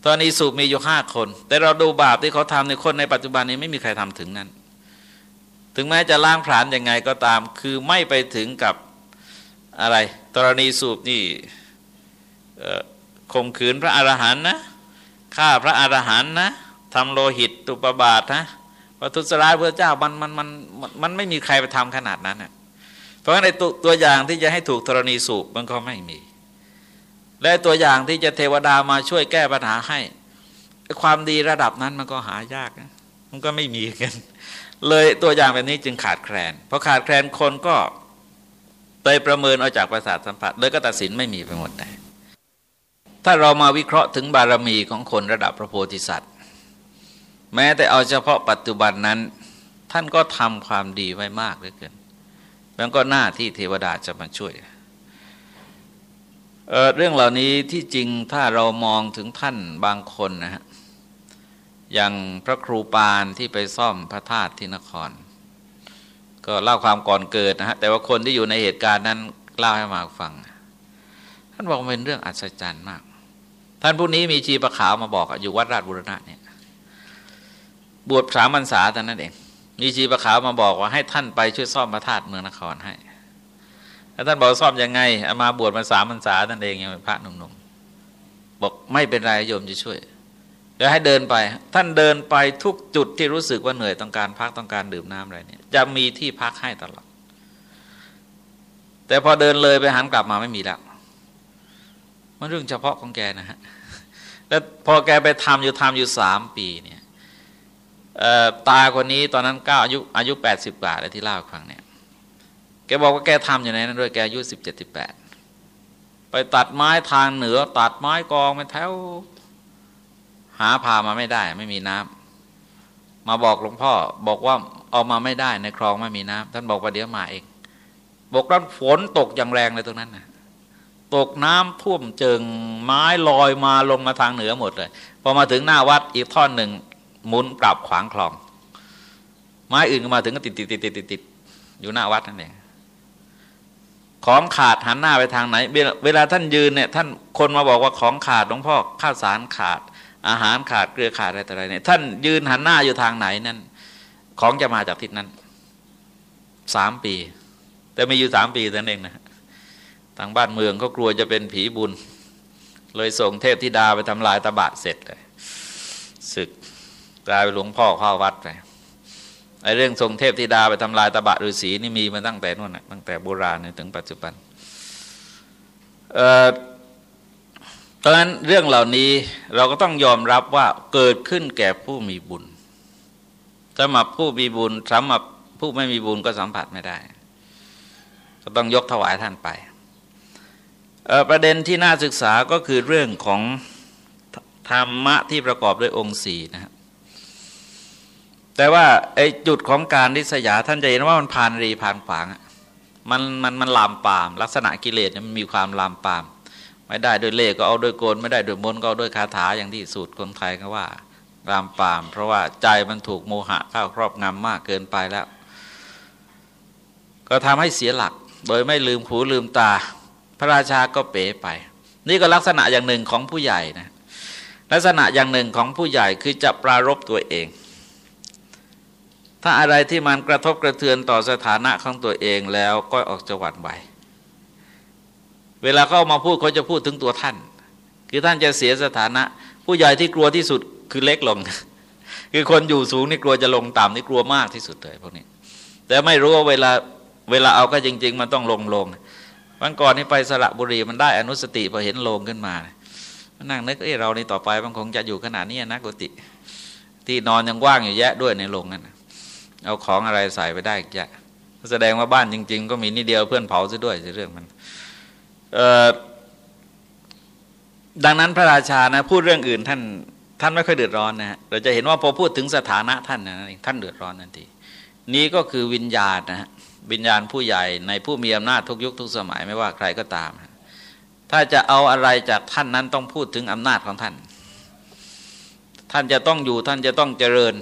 ธรณีสูบมีอยู่ห้าคน แต่เราดูบาปที่เขาทำในคนในปัจจุบันนี้ไม่มีใครทำถึงนั้น ถึงแม้จะล้างผลาญยังไงก็ตาม คือไม่ไปถึงกับอะไรตรณีสูบนี่ข่มขืนพระอรหันต์นะฆ่าพระอรหันต์นะทำโลหิตตุปบาทนะวัตุสร้ายพระเจ้ามันมันมันมันไม่มีใครไปทำขนาดนั้นนะเพราะฉะนั้นตัวตัวอย่างที่จะให้ถูกธรณีสูบมันก็ไม่มี และตัวอย่างที่จะเทวดามาช่วยแก้ปัญหาให้ ความดีระดับนั้นมันก็หายากนะมันก็ไม่มีกัน เลยตัวอย่างแบบนี้จึงขาดแคลนพอขาดแคลนคนก็ไปประเมินเอาจากประสาทสัมผัสเลยก็ตัดสินไม่มีไปหมดเลยถ้าเรามาวิเคราะห์ถึงบารมีของคนระดับพระโพธิสัตว์ แม้แต่เอาเฉพาะปัจจุบันนั้น ท่านก็ทำความดีไว้มากเหลือเกินแล้วก็หน้าที่เทวดาจะมาช่วยเเรื่องเหล่านี้ที่จริงถ้าเรามองถึงท่านบางคนนะฮะ อย่างพระครูปานที่ไปซ่อมพระธาตุที่นคร ก็เล่าความก่อนเกิดนะฮะแต่ว่าคนที่อยู่ในเหตุการณ์นั้นเล่าให้มาฟัง ท่านบอกเป็นเรื่องอัศจรรย์มาก ท่านผู้นี้มีชีประขาวมาบอกอยู่วัดราชบุรณะเนี่ยบวชสามพรรษาแต่นั้นเอง มีชีประขาวมาบอกว่าให้ท่านไปช่วยซ่อมพระธาตุเมืองนครให้แล้วท่านบอกซ่อมยังไงมาบวชมาสามพรรษาท่านเองยังเป็นพระหนุ่มๆบอกไม่เป็นไรโยมจะช่วย เดี๋ยวให้เดินไป ท่านเดินไปทุกจุดที่รู้สึกว่าเหนื่อยต้องการพักต้องการดื่มน้ำอะไรเนี่ยจะมีที่พักให้ตลอด แต่พอเดินเลยไปหันกลับมาไม่มีแล้ว มันเรื่องเฉพาะของแกนะฮะ แล้วพอแกไปทำอยู่ทำอยู่สามปีเนี่ยตาคนนี้ตอนนั้นก้าอายุอายุแปดสิบกว่าเลยที่เล่าครั้งเนี่ยแกบอกว่าแกทำอยู่ในนั้นด้วยแกอายุสิบเจ็ดสิบแปดไปตัดไม้ทางเหนือ ตัดไม้กองไปแถว หาพามาไม่ได้ ไม่มีน้ำมาบอกหลวงพ่อ บอกว่าเอามาไม่ได้ในคลองไม่มีน้ำท่านบอกว่าเดี๋ยวมาเอง บอกว่าฝนตกอย่างแรงเลยตรงนั้นนะตกน้ำท่วมเจิงไม้ลอยมาลงมาทางเหนือหมดเลยพอมาถึงหน้าวัดอีกท่อนหนึ่งหมุนกลับขวางคลอง ไม้อื่นก็มาถึงก็ติดติดติดติดติดติดอยู่หน้าวัดนั่นเองของขาดหันหน้าไปทางไหน เวลาท่านยืนเนี่ยท่านคนมาบอกว่าของขาดหลวงพ่อข้าวสารขาด อาหารขาดเกลือขาดอะไรต่ออะไรเนี่ยท่านยืนหันหน้าอยู่ทางไหนนั่นของจะมาจากทิศนั้นสามปี แต่ไมีอยู่สามปีนั่นเองนะทางบ้านเมืองก็กลัวจะเป็นผีบุญ เลยส่งเทพธิดาไปทำลายตะบะเสร็จเลยศึกกลายเป็นหลวงพ่อเข้าวัดไปไอ้เรื่องส่งเทพธิดาไปทำลายตะบะฤาษีนี่มีมาตั้งแต่นู่นนะตั้งแต่โบราณถึงปัจจุบันเอ่อ ราะนั้นเรื่องเหล่านี้เราก็ต้องยอมรับว่าเกิดขึ้นแก่ผู้มีบุญสำหรับผู้มีบุญสำหรับผู้ไม่มีบุญก็สัมผัสไม่ได้ ก็ต้องยกถวายท่านไป ประเด็นที่น่าศึกษาก็คือเรื่องของธรรมะที่ประกอบด้วยองค์สี่นะครับแต่ว่าไอ้จุดของการริษยาท่านจะเห็นว่ามันผ่านรีผ่านขวางมันมันมันลามปาม ลักษณะกิเลสมันมีความลามปาม ไม่ได้ด้วยเล่ก็เอาด้วยโกน ไม่ได้ด้วยมนก็เอาด้วยคาถาอย่างที่สูตรคนไทยก็ว่ารามปาม เพราะว่าใจมันถูกโมหะเข้าครอบงำมากเกินไปแล้ว ก็ทำให้เสียหลัก โดยไม่ลืมหูลืมตา พระราชาก็เป๋ไป นี่ก็ลักษณะอย่างหนึ่งของผู้ใหญ่นะลักษณะอย่างหนึ่งของผู้ใหญ่คือจะปรารบตัวเอง ถ้าอะไรที่มันกระทบกระเทือนต่อสถานะของตัวเองแล้วก็ออกจะหวั่นไหว เวลาเขามาพูดเขาจะพูดถึงตัวท่าน คือท่านจะเสียสถานะ ผู้ใหญ่ที่กลัวที่สุดคือเล็กลง คือคนอยู่สูงนี่กลัวจะลงต่ำนี่กลัวมากที่สุดเลยพวกนี้ แต่ไม่รู้ว่าเวลาเวลาเอาก็จริง ๆ มันต้องลงลงวันก่อนนี่ไปสระบุรีมันได้อนุสติพอเห็นลงขึ้นมามนั่งนึกเอ้เราในต่อไปบางคงจะอยู่ขนาดนี้นะกุติ ที่นอนยังว่างอยู่แยะด้วยในโรงนั่นเอาของอะไรใส่ไปได้แยะแสดงว่าบ้านจริง ๆ ก็มีนิดเดียวเพื่อนเผาซะด้วยเรื่องมัน ดังนั้นพระราชานะพูดเรื่องอื่นท่านท่านไม่ค่อยเดือดร้อนนะฮะเราจะเห็นว่าพอพูดถึงสถานะท่านนะท่านเดือดร้อนทันทีนี้ก็คือวิญญาณนะฮะวิญญาณผู้ใหญ่ในผู้มีอำนาจทุกยุคทุกสมัยไม่ว่าใครก็ตาม ถ้าจะเอาอะไรจากท่านนั้นต้องพูดถึงอำนาจของท่าน ท่านจะต้องอยู่ท่านจะต้องเจริญ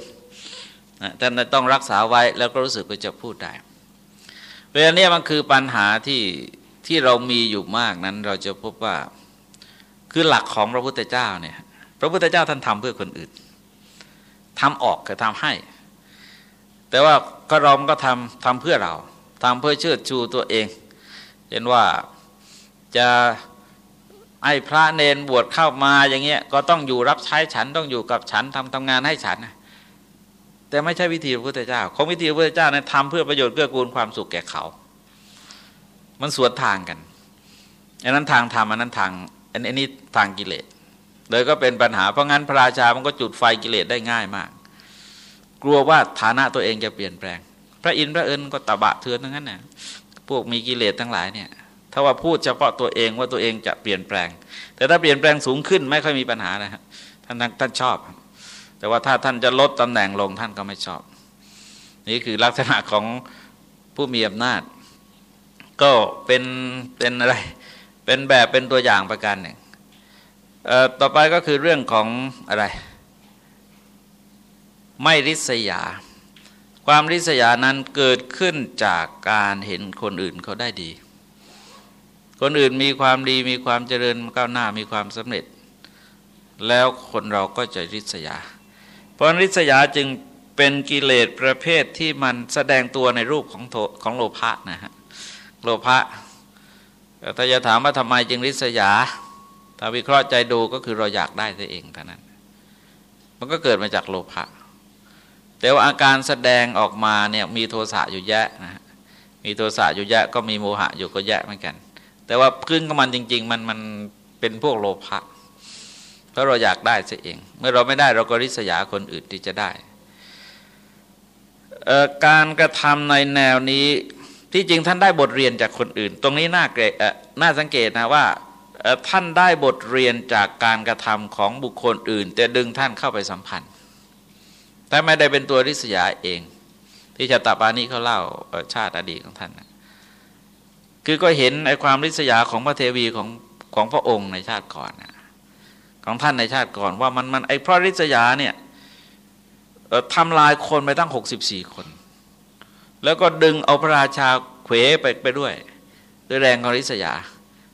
ท่านจะต้องรักษาไว้แล้วก็รู้สึกว่าจะพูดได้เวลานี้มันคือปัญหาที่ ที่เรามีอยู่มากนั้นเราจะพบว่าคือหลักของพระพุทธเจ้าเนี่ยพระพุทธเจ้าท่านทำเพื่อคนอื่นทำออกคือทำให้ แต่ว่าก็เราก็ทำทำเพื่อเราทำเพื่อเชิดชูตัวเองเช่นว่าจะให้พระเนนบวชเข้ามาอย่างเงี้ยก็ต้องอยู่รับใช้ฉันต้องอยู่กับฉันทำทำงานให้ฉันแต่ไม่ใช่วิธีพระพุทธเจ้าของวิธีพระพุทธเจ้าเนี่ยทำเพื่อประโยชน์เกื้อกูลความสุขแก่เขา มันสวนทางกันอันนั้นทางธรรมอันนั้นทางอันนี้ทางกิเลสเลยก็เป็นปัญหาเพราะงั้นพระราชามันก็จุดไฟกิเลสได้ง่ายมาก กลัวว่าฐานะตัวเองจะเปลี่ยนแปลง พระอินทร์พระเอิญก็ตะบะเทือนทั้งนั้นน่ะพวกมีกิเลสทั้งหลายเนี่ยถ้าว่าพูดเฉพาะตัวเองว่าตัวเองจะเปลี่ยนแปลง แต่ถ้าเปลี่ยนแปลงสูงขึ้นไม่ค่อยมีปัญหานะฮะท่านท่านชอบ แต่ว่าถ้าท่านจะลดตำแหน่งลงท่านก็ไม่ชอบ นี่คือลักษณะของผู้มีอำนาจ ก็เป็นเป็นอะไร เป็นแบบเป็นตัวอย่างประการหนึ่งต่อไปก็คือเรื่องของอะไร ไม่ริษยา ความริษยานั้นเกิดขึ้นจากการเห็นคนอื่นเขาได้ดี คนอื่นมีความดีมีความเจริญก้าวหน้ามีความสำเร็จ แล้วคนเราก็จะริษยา เพราะริษยาจึงเป็นกิเลสประเภทที่มันแสดงตัวในรูปของของโลภะนะฮะ โลภะถ้าจะถามว่าทำไมจึงริษยา ถ้าวิเคราะห์ใจดูก็คือเราอยากได้ตัวเองเท่านั้น มันก็เกิดมาจากโลภะแต่ว่าอาการแสดงออกมาเนี่ยมีโทสะอยู่แยะนะมีโทสะอยู่แยะก็มีโมหะอยู่ก็แยะเหมือนกัน แต่ว่าพื้นของมันจริง ๆ มันมันเป็นพวกโลภะเพราะเราอยากได้เสียเอง เมื่อเราไม่ได้เราก็ริษยาคนอื่นที่จะได้การกระทำในแนวนี้ ที่จริงท่านได้บทเรียนจากคนอื่น ตรงนี้น่าเกน่าสังเกตนะว่าท่านได้บทเรียนจากการกระทำของบุคคลอื่น แต่ดึงท่านเข้าไปสัมพันธ์ แต่ไม่ได้เป็นตัวริษยาเอง ที่ชาตาปานี้เขาเล่าชาติอดีตของท่านคือก็เห็นไอ้ความริษยาของพระเทวีของของพระองค์ในชาติก่อนนะของท่านในชาติก่อนว่ามันมันไอ้เพราะริษยาเนี่ยทำลายคนไปตั้ง 64 คน แล้วก็ดึงเอาพระราชาเขวไปไปด้วยด้วยแรงของริษยา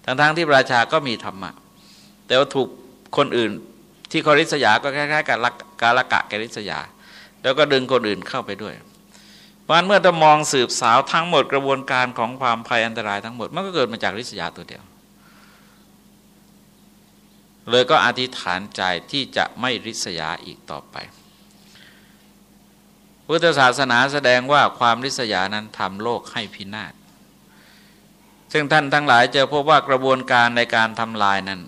ทั้งๆทที่ราชาก็มีธรรมะ แต่ว่าถูกคนอื่นที่คอริษยาก็คล้ายๆกับกาลกะกริษยา แล้วก็ดึงคนอื่นเข้าไปด้วยเพราะฉะนั้นเมื่อจะมองสืบสาวทั้งหมดกระบวนการของความภัยอันตรายทั้งหมด มันก็เกิดมาจากริษยาตัวเดียว เลยก็อธิษฐานใจที่จะไม่ริษยาอีกต่อไป พุทธศาสนาแสดงว่าความริษยานั้นทำโลกให้พินาศซึ่งท่านทั้งหลายจะพบว่ากระบวนการในการทำลายนั้น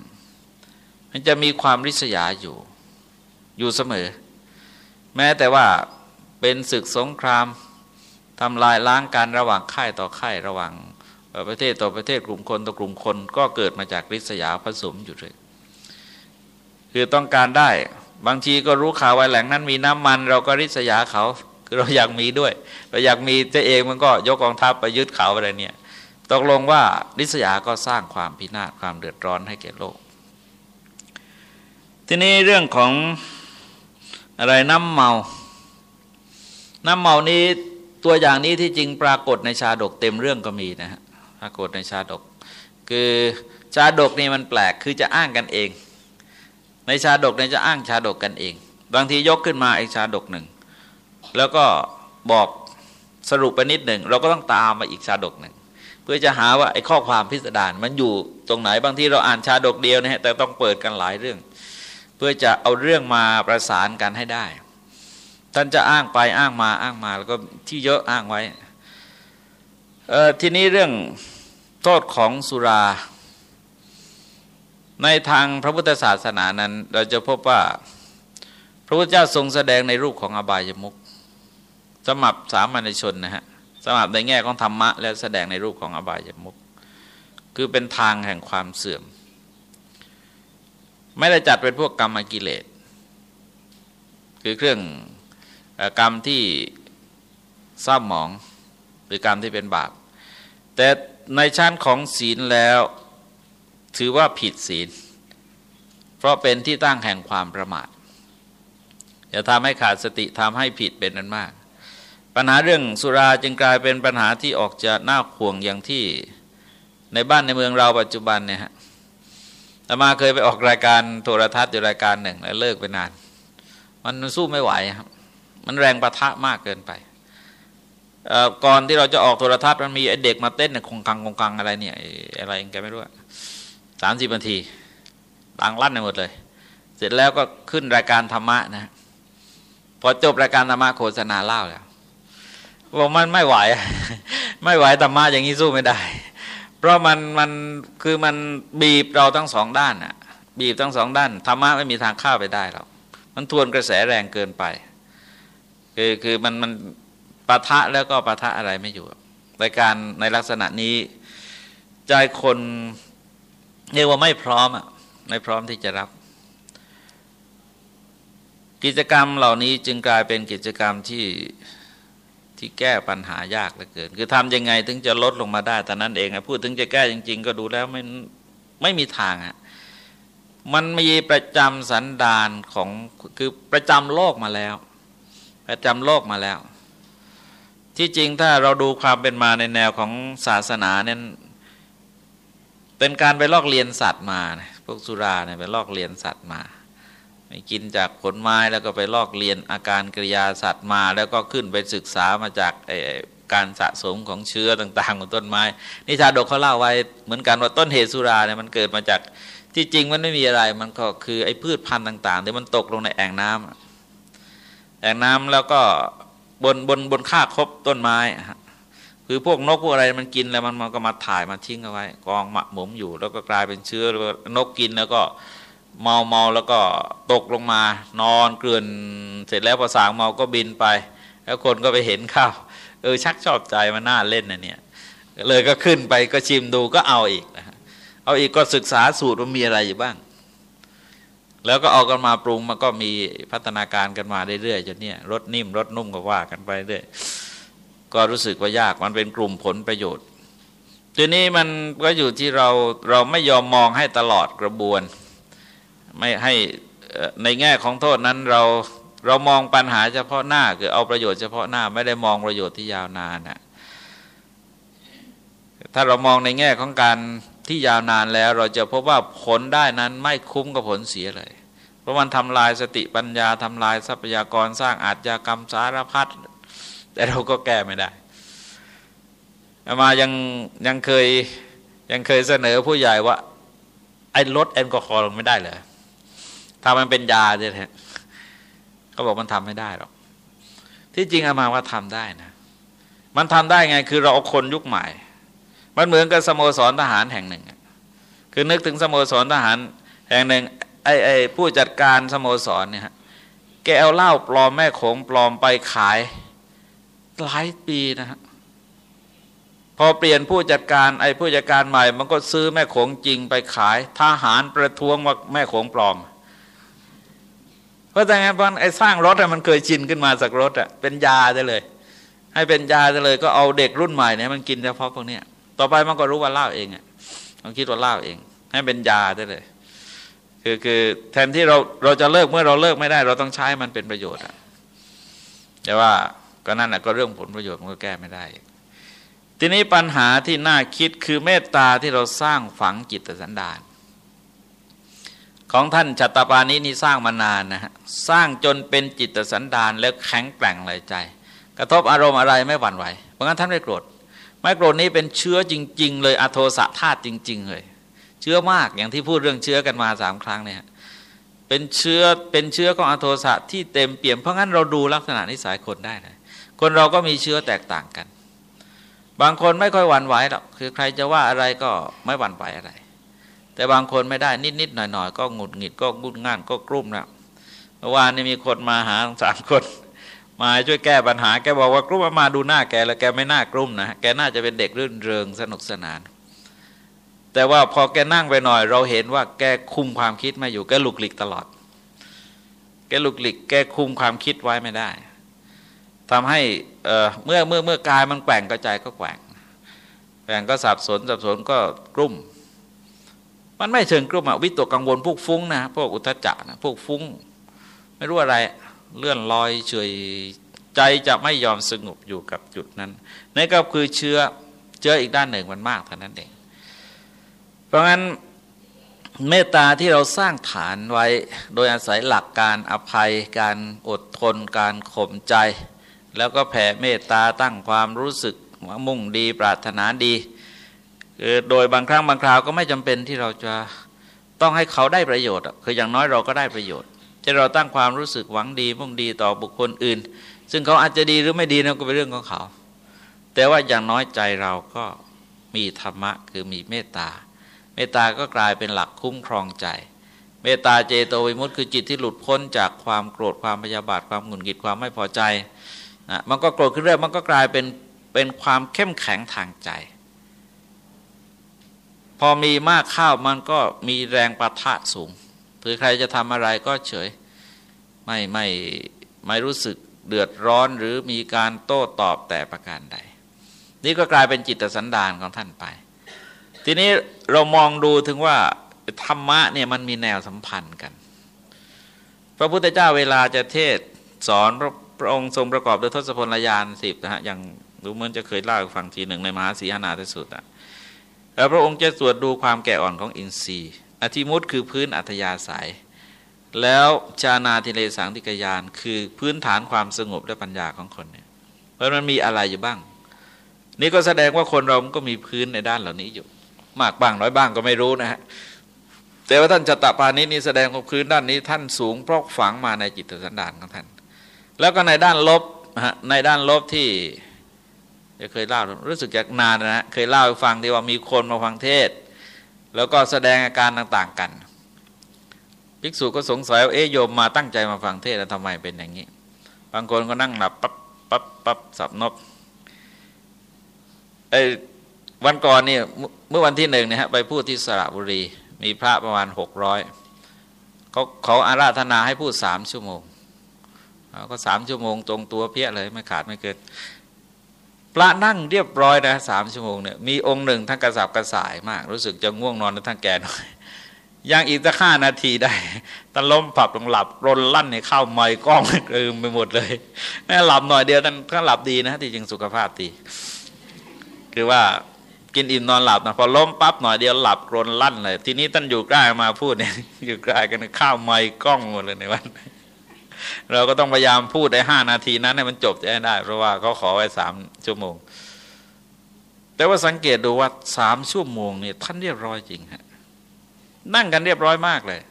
มันจะมีความริษยาอยู่ อยู่เสมอ แม้แต่ว่าเป็นศึกสงครามทำลายล้างการระหว่างค่ายต่อค่ายระหว่างประเทศต่อประเทศกลุ่มคนต่อกลุ่มคนก็เกิดมาจากริษยาผสมอยู่เลยคือต้องการได้บางทีก็รู้ข่าวว่าแหล่งนั้นมีน้ำมัน เราก็ริษยาเขา คือเราอยากมีด้วย เราอยากมีตัวเองมันก็ยกกองทัพไปยึดเขาอะไรเนี่ยตกลงว่าลิษยาก็สร้างความพินาศความเดือดร้อนให้แก่โลก ทีนี้เรื่องของอะไรน้ำเมา น้ำเมานี้ตัวอย่างนี้ที่จริงปรากฏในชาดกเต็มเรื่องก็มีนะฮะปรากฏในชาดก คือชาดกนี่มันแปลกคือจะอ้างกันเอง ในชาดกเนี่ยจะอ้างชาดกกันเอง บางทียกขึ้นมาอีกชาดกหนึ่ง แล้วก็บอกสรุปไปนิดหนึ่งเราก็ต้องตามมาอีกชาดกหนึ่งเพื่อจะหาว่าไอ้ข้อความพิสดารมันอยู่ตรงไหนบางที่เราอ่านชาดกเดียวนะฮะแต่ต้องเปิดกันหลายเรื่อง เพื่อจะเอาเรื่องมาประสานกันให้ได้ ท่านจะอ้างไปอ้างมาอ้างมาแล้วก็ที่เยอะอ้างไว้ทีนี้เรื่องโทษของสุรา ในทางพระพุทธศาสนานั้น เราจะพบว่า พระพุทธเจ้าทรงแสดงในรูปของอบายมุข สมับสามัญชนนะฮะสำหรับในแง่ของธรรมะ และแสดงในรูปของอบายมุกคือเป็นทางแห่งความเสื่อม ไม่ได้จัดเป็นพวกกรรมกิเลส คือเครื่องกรรมที่เศร้าหมองหรือกรรมที่เป็นบาป แต่ในชั้นของศีลแล้วถือว่าผิดศีล เพราะเป็นที่ตั้งแห่งความประมาทจะทำให้ขาดสติทำให้ผิดเป็นนั้นมาก ปัญหาเรื่องสุราจึงกลายเป็นปัญหาที่ออกจะน่าห่วงอย่างที่ในบ้านในเมืองเราปัจจุบันเนี่ยฮะแต่มาเคยไปออกรายการโทรทัศน์อยู่รายการหนึ่ง แล้วเลิกไปนาน มันสู้ไม่ไหวครับ มันแรงประทะมากเกินไปก่อนที่เราจะออกโทรทัศน์มันมีไอเด็กมาเต้นเนี่ยคงกังคงกังอะไรเนี่ยอะไรแกไม่รู้สามสิบนาทีดังลั่นไปหมดเลย เสร็จแล้วก็ขึ้นรายการธรรมะนะพอจบรายการธรรมะโฆษณาเล่าแล้ว บอกมันไม่ไหว ไม่ไหวธรรมะอย่างนี้สู้ไม่ได้ เพราะมันมันคือมันบีบเราทั้งสองด้านอะบีบทั้งสองด้านธรรมะไม่มีทางเข้าไปได้หรอกมันทวนกระแสแรงเกินไป คือคือมันมันปะทะแล้วก็ปะทะอะไรไม่อยู่รายการในลักษณะนี้ใจคนเรียกว่าไม่พร้อมอะไม่พร้อมที่จะรับ กิจกรรมเหล่านี้จึงกลายเป็นกิจกรรมที่ ที่แก้ปัญหายากเหลือเกิน คือทำยังไงถึงจะลดลงมาได้แต่นั้นเองอะพูดถึงจะแก้จริง ๆ ก็ดูแล้วไม่ไม่มีทางอะมันมีประจำสันดานของคือประจำโลกมาแล้ว ประจำโลกมาแล้ว ที่จริงถ้าเราดูความเป็นมาในแนวของศาสนาเนี่ยเป็นการไปลอกเลียนสัตว์มาพวกสุราเนี่ยไปลอกเลียนสัตว์มา ไปกินจากผลไม้แล้วก็ไปลอกเลียนอาการกริยาสัตว์มา แล้วก็ขึ้นไปศึกษามาจากการสะสมของเชื้อต่างๆของต้นไม้นิทาดกเขาเล่าไว้เหมือนกันว่าต้นเหตุสุราเนี่ยมันเกิดมาจากที่จริงมันไม่มีอะไรมันก็คือไอ้พืชพันธุ์ต่างๆที่มันตกลงในแอ่งน้ำแอ่งน้ำแล้วก็บนบนบนค่าคบต้นไม้คือพวกนกพวกอะไรมันกินแล้วมันมันก็มาถ่ายมาทิ้งเอาไว้ กองหมักหมมอยู่ แล้วก็กลายเป็นเชื้อนกกินแล้วก็ เมาเมาแล้วก็ตกลงมานอนเกลื่อนเสร็จแล้วพอสางเมาก็บินไป แล้วคนก็ไปเห็นข้าวเออชักชอบใจมันน่าเล่นนะเนี่ยเลยก็ขึ้นไปก็ชิมดูก็เอาอีกนะเอาอีกก็ศึกษาสูตรว่ามีอะไรอยู่บ้าง แล้วก็เอากันมาปรุงมันก็มีพัฒนาการกันมาเรื่อยๆจนเนี่ยรสนิ่มรสนุ่มก็ว่ากันไปเรื่อยก็รู้สึกว่ายากมันเป็นกลุ่มผลประโยชน์ทีนี้มันก็อยู่ที่เราเราไม่ยอมมองให้ตลอดกระบวน ไม่ให้ในแง่ของโทษนั้นเราเรามองปัญหาเฉพาะหน้าคือเอาประโยชน์เฉพาะหน้าไม่ได้มองประโยชน์ที่ยาวนานนะถ้าเรามองในแง่ของการที่ยาวนานแล้ว เราจะพบว่าผลได้นั้นไม่คุ้มกับผลเสียเลย เพราะมันทำลายสติปัญญาทำลายทรัพยากรสร้างอาชญากรรมสารพัดแต่เราก็แก้ไม่ได้มายังยังเคยยังเคยเสนอผู้ใหญ่ว่าไอ้ลดแอลกอฮอล์ไม่ได้เลย ถ้ามันเป็นยาเนี่ยเขาบอกมันทำไม่ได้หรอกที่จริงอามาว่าทำได้นะ มันทำได้ไง คือเราเอาคนยุคใหม่ มันเหมือนกับสโมสรทหารแห่งหนึ่ง คือนึกถึงสโมสรทหารแห่งหนึ่งไอ้ไอ้ผู้จัดการสโมสรเนี่ยฮะแกเอาเหล้าปลอมแม่โขงปลอมไปขายหลายปีนะฮะพอเปลี่ยนผู้จัดการไอ้ผู้จัดการใหม่ มันก็ซื้อแม่โขงจริงไปขายทหารประท้วงว่าแม่โขงปลอม เพราะแต่ไงบางไอ้สร้างรถอะมันเคยชินขึ้นมาจากรถอะเป็นยาได้เลย ให้เป็นยาได้เลยก็เอาเด็กรุ่นใหม่เนี่ยมันกินเฉพาะพวกเนี้ยต่อไปมันก็รู้ว่าเล่าเองอะมันคิดว่าเล่าเอง ให้เป็นยาได้เลย คือคือแทนที่เราเราจะเลิกเมื่อเราเลิกไม่ได้ เราต้องใช้มันเป็นประโยชน์อะแต่ว่าก็นั่นแหละก็เรื่องผลประโยชน์มันก็แก้ไม่ได้ ทีนี้ปัญหาที่น่าคิดคือเมตตาที่เราสร้างฝังจิตสันดาน ของท่านชัตตปานี้นี่สร้างมานานนะฮะสร้างจนเป็นจิตสันดานแล้วแข็งแกร่งเลยใจ กระทบอารมณ์อะไรไม่หวั่นไหวเพราะงั้นท่านไม่โกรธไม่โกรธนี้เป็นเชื้อจริง ๆ เลยอโทสะธาตุจริง ๆ เลย เชื้อมากอย่างที่พูดเรื่องเชื้อกันมาสามครั้งเนี่ยเป็นเชื้อเป็นเชื้อของอโทสะที่เต็มเปี่ยมเพราะงั้นเราดูลักษณะนิสัยคนได้นะคนเราก็มีเชื้อแตกต่างกัน บางคนไม่ค่อยหวั่นไหวหรอกคือใครจะว่าอะไรก็ไม่หวั่นไหวอะไร แต่บางคนไม่ได้นิดๆหน่อยๆก็หงุดหงิดก็งุดง่านก็กลุ้มแล้วเมื่อวานนี้มีคนมาหาสามคน มาช่วยแก้ปัญหาแกบอกว่ากลุ้มมาดูหน้าแกแล้วแกไม่น่ากลุ้มนะแกน่าจะเป็นเด็กรื่นเริงสนุกสนาน แต่ว่าพอแกนั่งไปหน่อย เราเห็นว่าแกคุมความคิดไม่อยู่แกหลุกหลีกตลอด แกหลุกหลีกแกคุมความคิดไว้ไม่ได้ทำให้เเมื่อเมื่อเมื่อกายมันแกว่งก็ใจก็แกว่งแกว่งก็สับสนสับสนก็กลุ้ม มันไม่เชิงกลุ้มวิตกกังวลพวกฟุ้งนะพวกอุทจจะนะพวกฟุ้ง ไม่รู้อะไรเลื่อนลอยเฉยใจจะไม่ยอมสงบอยู่กับจุดนั้นนั่นก็คือเชื้อเชื้ออีกด้านหนึ่งมันมากเท่านั้นเอง เพราะงั้นเมตตาที่เราสร้างฐานไว้โดยอาศัยหลักการอภัย การอดทน การข่มใจ แล้วก็แผ่เมตตาตั้งความรู้สึกมุ่งดีปรารถนาดี คือโดยบางครั้งบางคราวก็ไม่จำเป็นที่เราจะต้องให้เขาได้ประโยชน์คืออย่างน้อยเราก็ได้ประโยชน์จะเราตั้งความรู้สึกหวังดีมุ่งดีต่อบุคคลอื่น ซึ่งเขาอาจจะดีหรือไม่ดีนั่นก็เป็นเรื่องของเขา แต่ว่าอย่างน้อยใจเราก็มีธรรมะคือมีเมตตา เมตตาก็กลายเป็นหลักคุ้มครองใจ เมตตาเจโตวิมุตต์คือจิตที่หลุดพ้นจากความโกรธความพยาบาทความหงุดหงิดความไม่พอใจนะมันก็โกรธขึ้นเรื่อยมันก็กลายเป็นเป็นความเข้มแข็งทางใจ พอมีมากข้าวมันก็มีแรงประทะสูงคือใครจะทำอะไรก็เฉยไม่ไม่ไม่รู้สึกเดือดร้อนหรือมีการโต้ตอบแต่ประการใด นี่ก็กลายเป็นจิตสันดานของท่านไป ทีนี้เรามองดูถึงว่าธรรมะเนี่ยมันมีแนวสัมพันธ์กัน พระพุทธเจ้าเวลาจะเทศสอนพระพระองค์ทรงประกอบด้วยทศพลยานสิบนะฮะอย่างดูเหมือนจะเคยเล่าฟังทีหนึ่งในมหาสีหนาทสุดอะแล้ว พระองค์จะตรวจดูความแก่อ่อนของอินทรีย์ อธิมุตคือพื้นอัธยาศัย แล้วชานาทิเลสังติกยาน คือพื้นฐานความสงบและปัญญาของคนเนี่ยเพราะมันมีอะไรอยู่บ้าง นี่ก็แสดงว่าคนเราก็มีพื้นในด้านเหล่านี้อยู่ มากบ้างน้อยบ้างก็ไม่รู้นะฮะแต่ว่าท่านจตปานี้นี่แสดงว่าพื้นด้านนี้ท่านสูงเพราะฝังมาในจิตสันดานของท่าน แล้วก็ในด้านลบในด้านลบที่ เคยเล่ารู้สึกจากนานนะเคยเล่าให้ฟังที่ว่ามีคนมาฟังเทศ แล้วก็แสดงอาการต่างๆกันภิกษุก็สงสัยว่าเอ๊ยโยมมาตั้งใจมาฟังเทศแล้วทำไมเป็นอย่างนี้ บางคนก็นั่งหลับปั๊บปั๊บปั๊บสับนบไอ้วันก่อนนี่เมื่อวันที่หนึ่งนี่ยฮะไปพูดที่สระบุรี มีพระประมาณหกร้อยเขาเขาอาราธนาให้พูดสามชั่วโมง ก็สามชั่วโมงตรงตัวเพี้ยเลยไม่ขาดไม่เกิน พระนั่งเรียบร้อยนะสามชั่วโมงเนี่ยมีองค์หนึ่งท่านกระสับกระส่ายมาก รู้สึกจะง่วงนอนแล้วท่านแก่หน่อยยังอีกสักห้านาทีได้ท่านล้มผับลงหลับรนลั่นในข้าวไม้กล้องเอิมไปหมดเลยแม่หลับหน่อยเดียวท่านท่านหลับดีนะที่จริงสุขภาพดีคือว่ากินอิ่มนอนหลับนะพอล้มปั๊บหน่อยเดียวหลับรนลั่นเลย ทีนี้ท่านอยู่ใกล้มาพูดเนี่ยอยู่ใกล้กันข้าวไม้กล้องหมดเลยในวัน เราก็ต้องพยายามพูดได้ห้านาทีนั้นให้มันจบจะได้ เพราะว่าเขาขอไว้สามชั่วโมง แต่ว่าสังเกตดูว่าสามชั่วโมงเนี่ยท่านเรียบร้อยจริงฮะนั่งกันเรียบร้อยมากเลย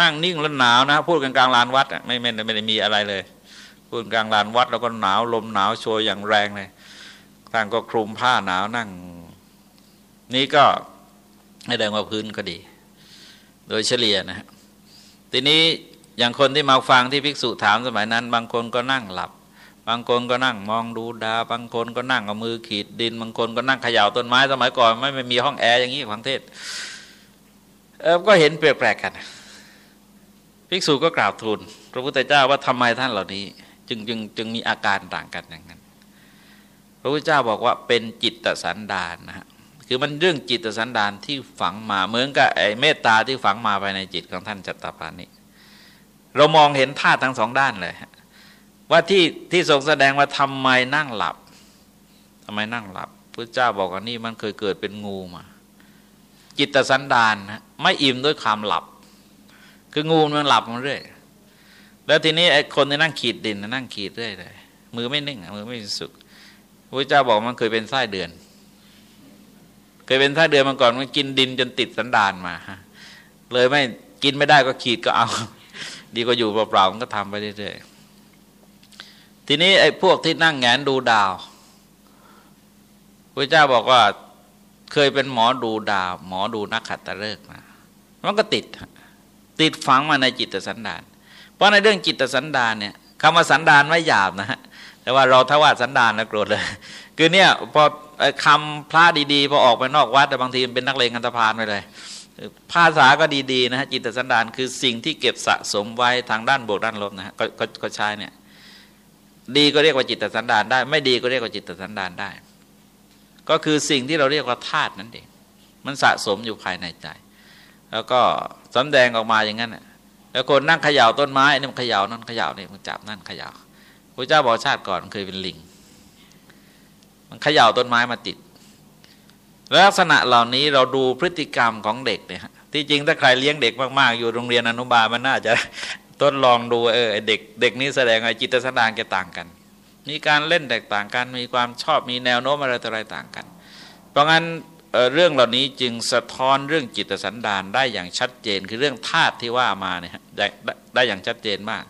นั่งนิ่งแล้วหนาวนะ พูดกันกลางลานวัดไม่ไม่ไม่ได้มีอะไรเลย พูดกลางลานวัด แล้วก็หนาวลมหนาวโชยอย่างแรงเลยท่านก็คลุมผ้าหนาวนั่ง นี่ก็ให้แดงว่าพื้นก็ดี โดยเฉลี่ยนะฮะทีนี้ อย่างคนที่มาฟังที่ภิกษุถามสมัยนั้น บางคนก็นั่งหลับ บางคนก็นั่งมองดูดาบางคนก็นั่งเอามือขีดดิน บางคนก็นั่งเขย่าต้นไม้ สมัยก่อนไม่ไม่มีห้องแอร์อย่างนี้ฟังเทศเออก็เห็นแปลกๆกัน ภิกษุก็กล่าวทูลพระพุทธเจ้าว่าทำไมท่านเหล่านี้ จึงจึงจึงมีอาการต่างกันอย่างนั้น พระพุทธเจ้าบอกว่าเป็นจิตสันดานนะฮะคือมันเรื่องจิตสันดานที่ฝังมาเหมือนกับไอ้เมตตาที่ฝังมาภายในจิตของท่านจัตตาปานิ เรามองเห็นธาตุทั้งสองด้านเลยว่าที่ที่ทรงแสดงว่าทำไมนั่งหลับทำไมนั่งหลับพระเจ้าบอกว่านี่มันเคยเกิดเป็นงูมา จิตสันดานไม่อิ่มด้วยความหลับ คืองูมันหลับมันเรื่อยแล้วทีนี้ไอ้คนที่นั่งขีดดินนั่งขีดเรื่อยเลยมือไม่นิ่งมือไม่สุขพระเจ้าบอกมันเคยเป็นไส้เดือน เคยเป็นไส้เดือนมาก่อนมันกินดินจนติดสันดานมาเลยไม่กินไม่ได้ก็ขีดก็เอา ดีก็อยู่เปล่าๆมันก็ทำไปเรื่อยๆทีนี้ไอ้พวกที่นั่งแงนดูดาวพระเจ้าบอกว่าเคยเป็นหมอดูดาว หมอดูนักขัตฤกษ์มา มันก็ติด ติดฝังมาในจิตสันดาน เพราะในเรื่องจิตสันดานเนี่ยคำว่าสันดานไม่หยาบนะฮะแต่ว่าเราทว่าสันดานแล้วโกรธเลย คือเนี่ยพอคำพระดีๆพอออกไปนอกวัดแต่บางทีมันเป็นนักเลงกันตพานไปเลย ภาษาก็ดีๆนะฮะจิตสันดานคือสิ่งที่เก็บสะสมไว้ทางด้านบวกด้านลบนะฮะกก็ใช้เนี่ยดีก็เรียกว่าจิตสันดานได้ ไม่ดีก็เรียกว่าจิตสันดานได้ ก็คือสิ่งที่เราเรียกว่าธาตุนั่นเองมันสะสมอยู่ภายในใจ แล้วก็สำแดงออกมาอย่างนั้นแล้วคนนั่งเขย่าต้นไม้นี่มันเขย่านั่นเขย่านี่มันจับนั่นเขย่าพระเจ้าบอกชาติก่อนเคยเป็นลิง มันเขย่าต้นไม้มาติด ลักษณะเหล่านี้เราดูพฤติกรรมของเด็กเนี่ยที่จริงถ้าใครเลี้ยงเด็กมากๆ อยู่โรงเรียนอนุบาลมันน่าจะทดลองดูเออเด็กเด็กนี้แสดงไงจิตสันดานแกต่างกัน มีการเล่นแตกต่างกันมีความชอบมีแนวโน้มอะไรต่ออะไรต่างกัน เพราะงั้นเเรื่องเหล่านี้จึงสะท้อนเรื่องจิตสันดานได้อย่างชัดเจนคือเรื่องธาตุที่ว่ามาเนี่ยได้ได้อย่างชัดเจนมาก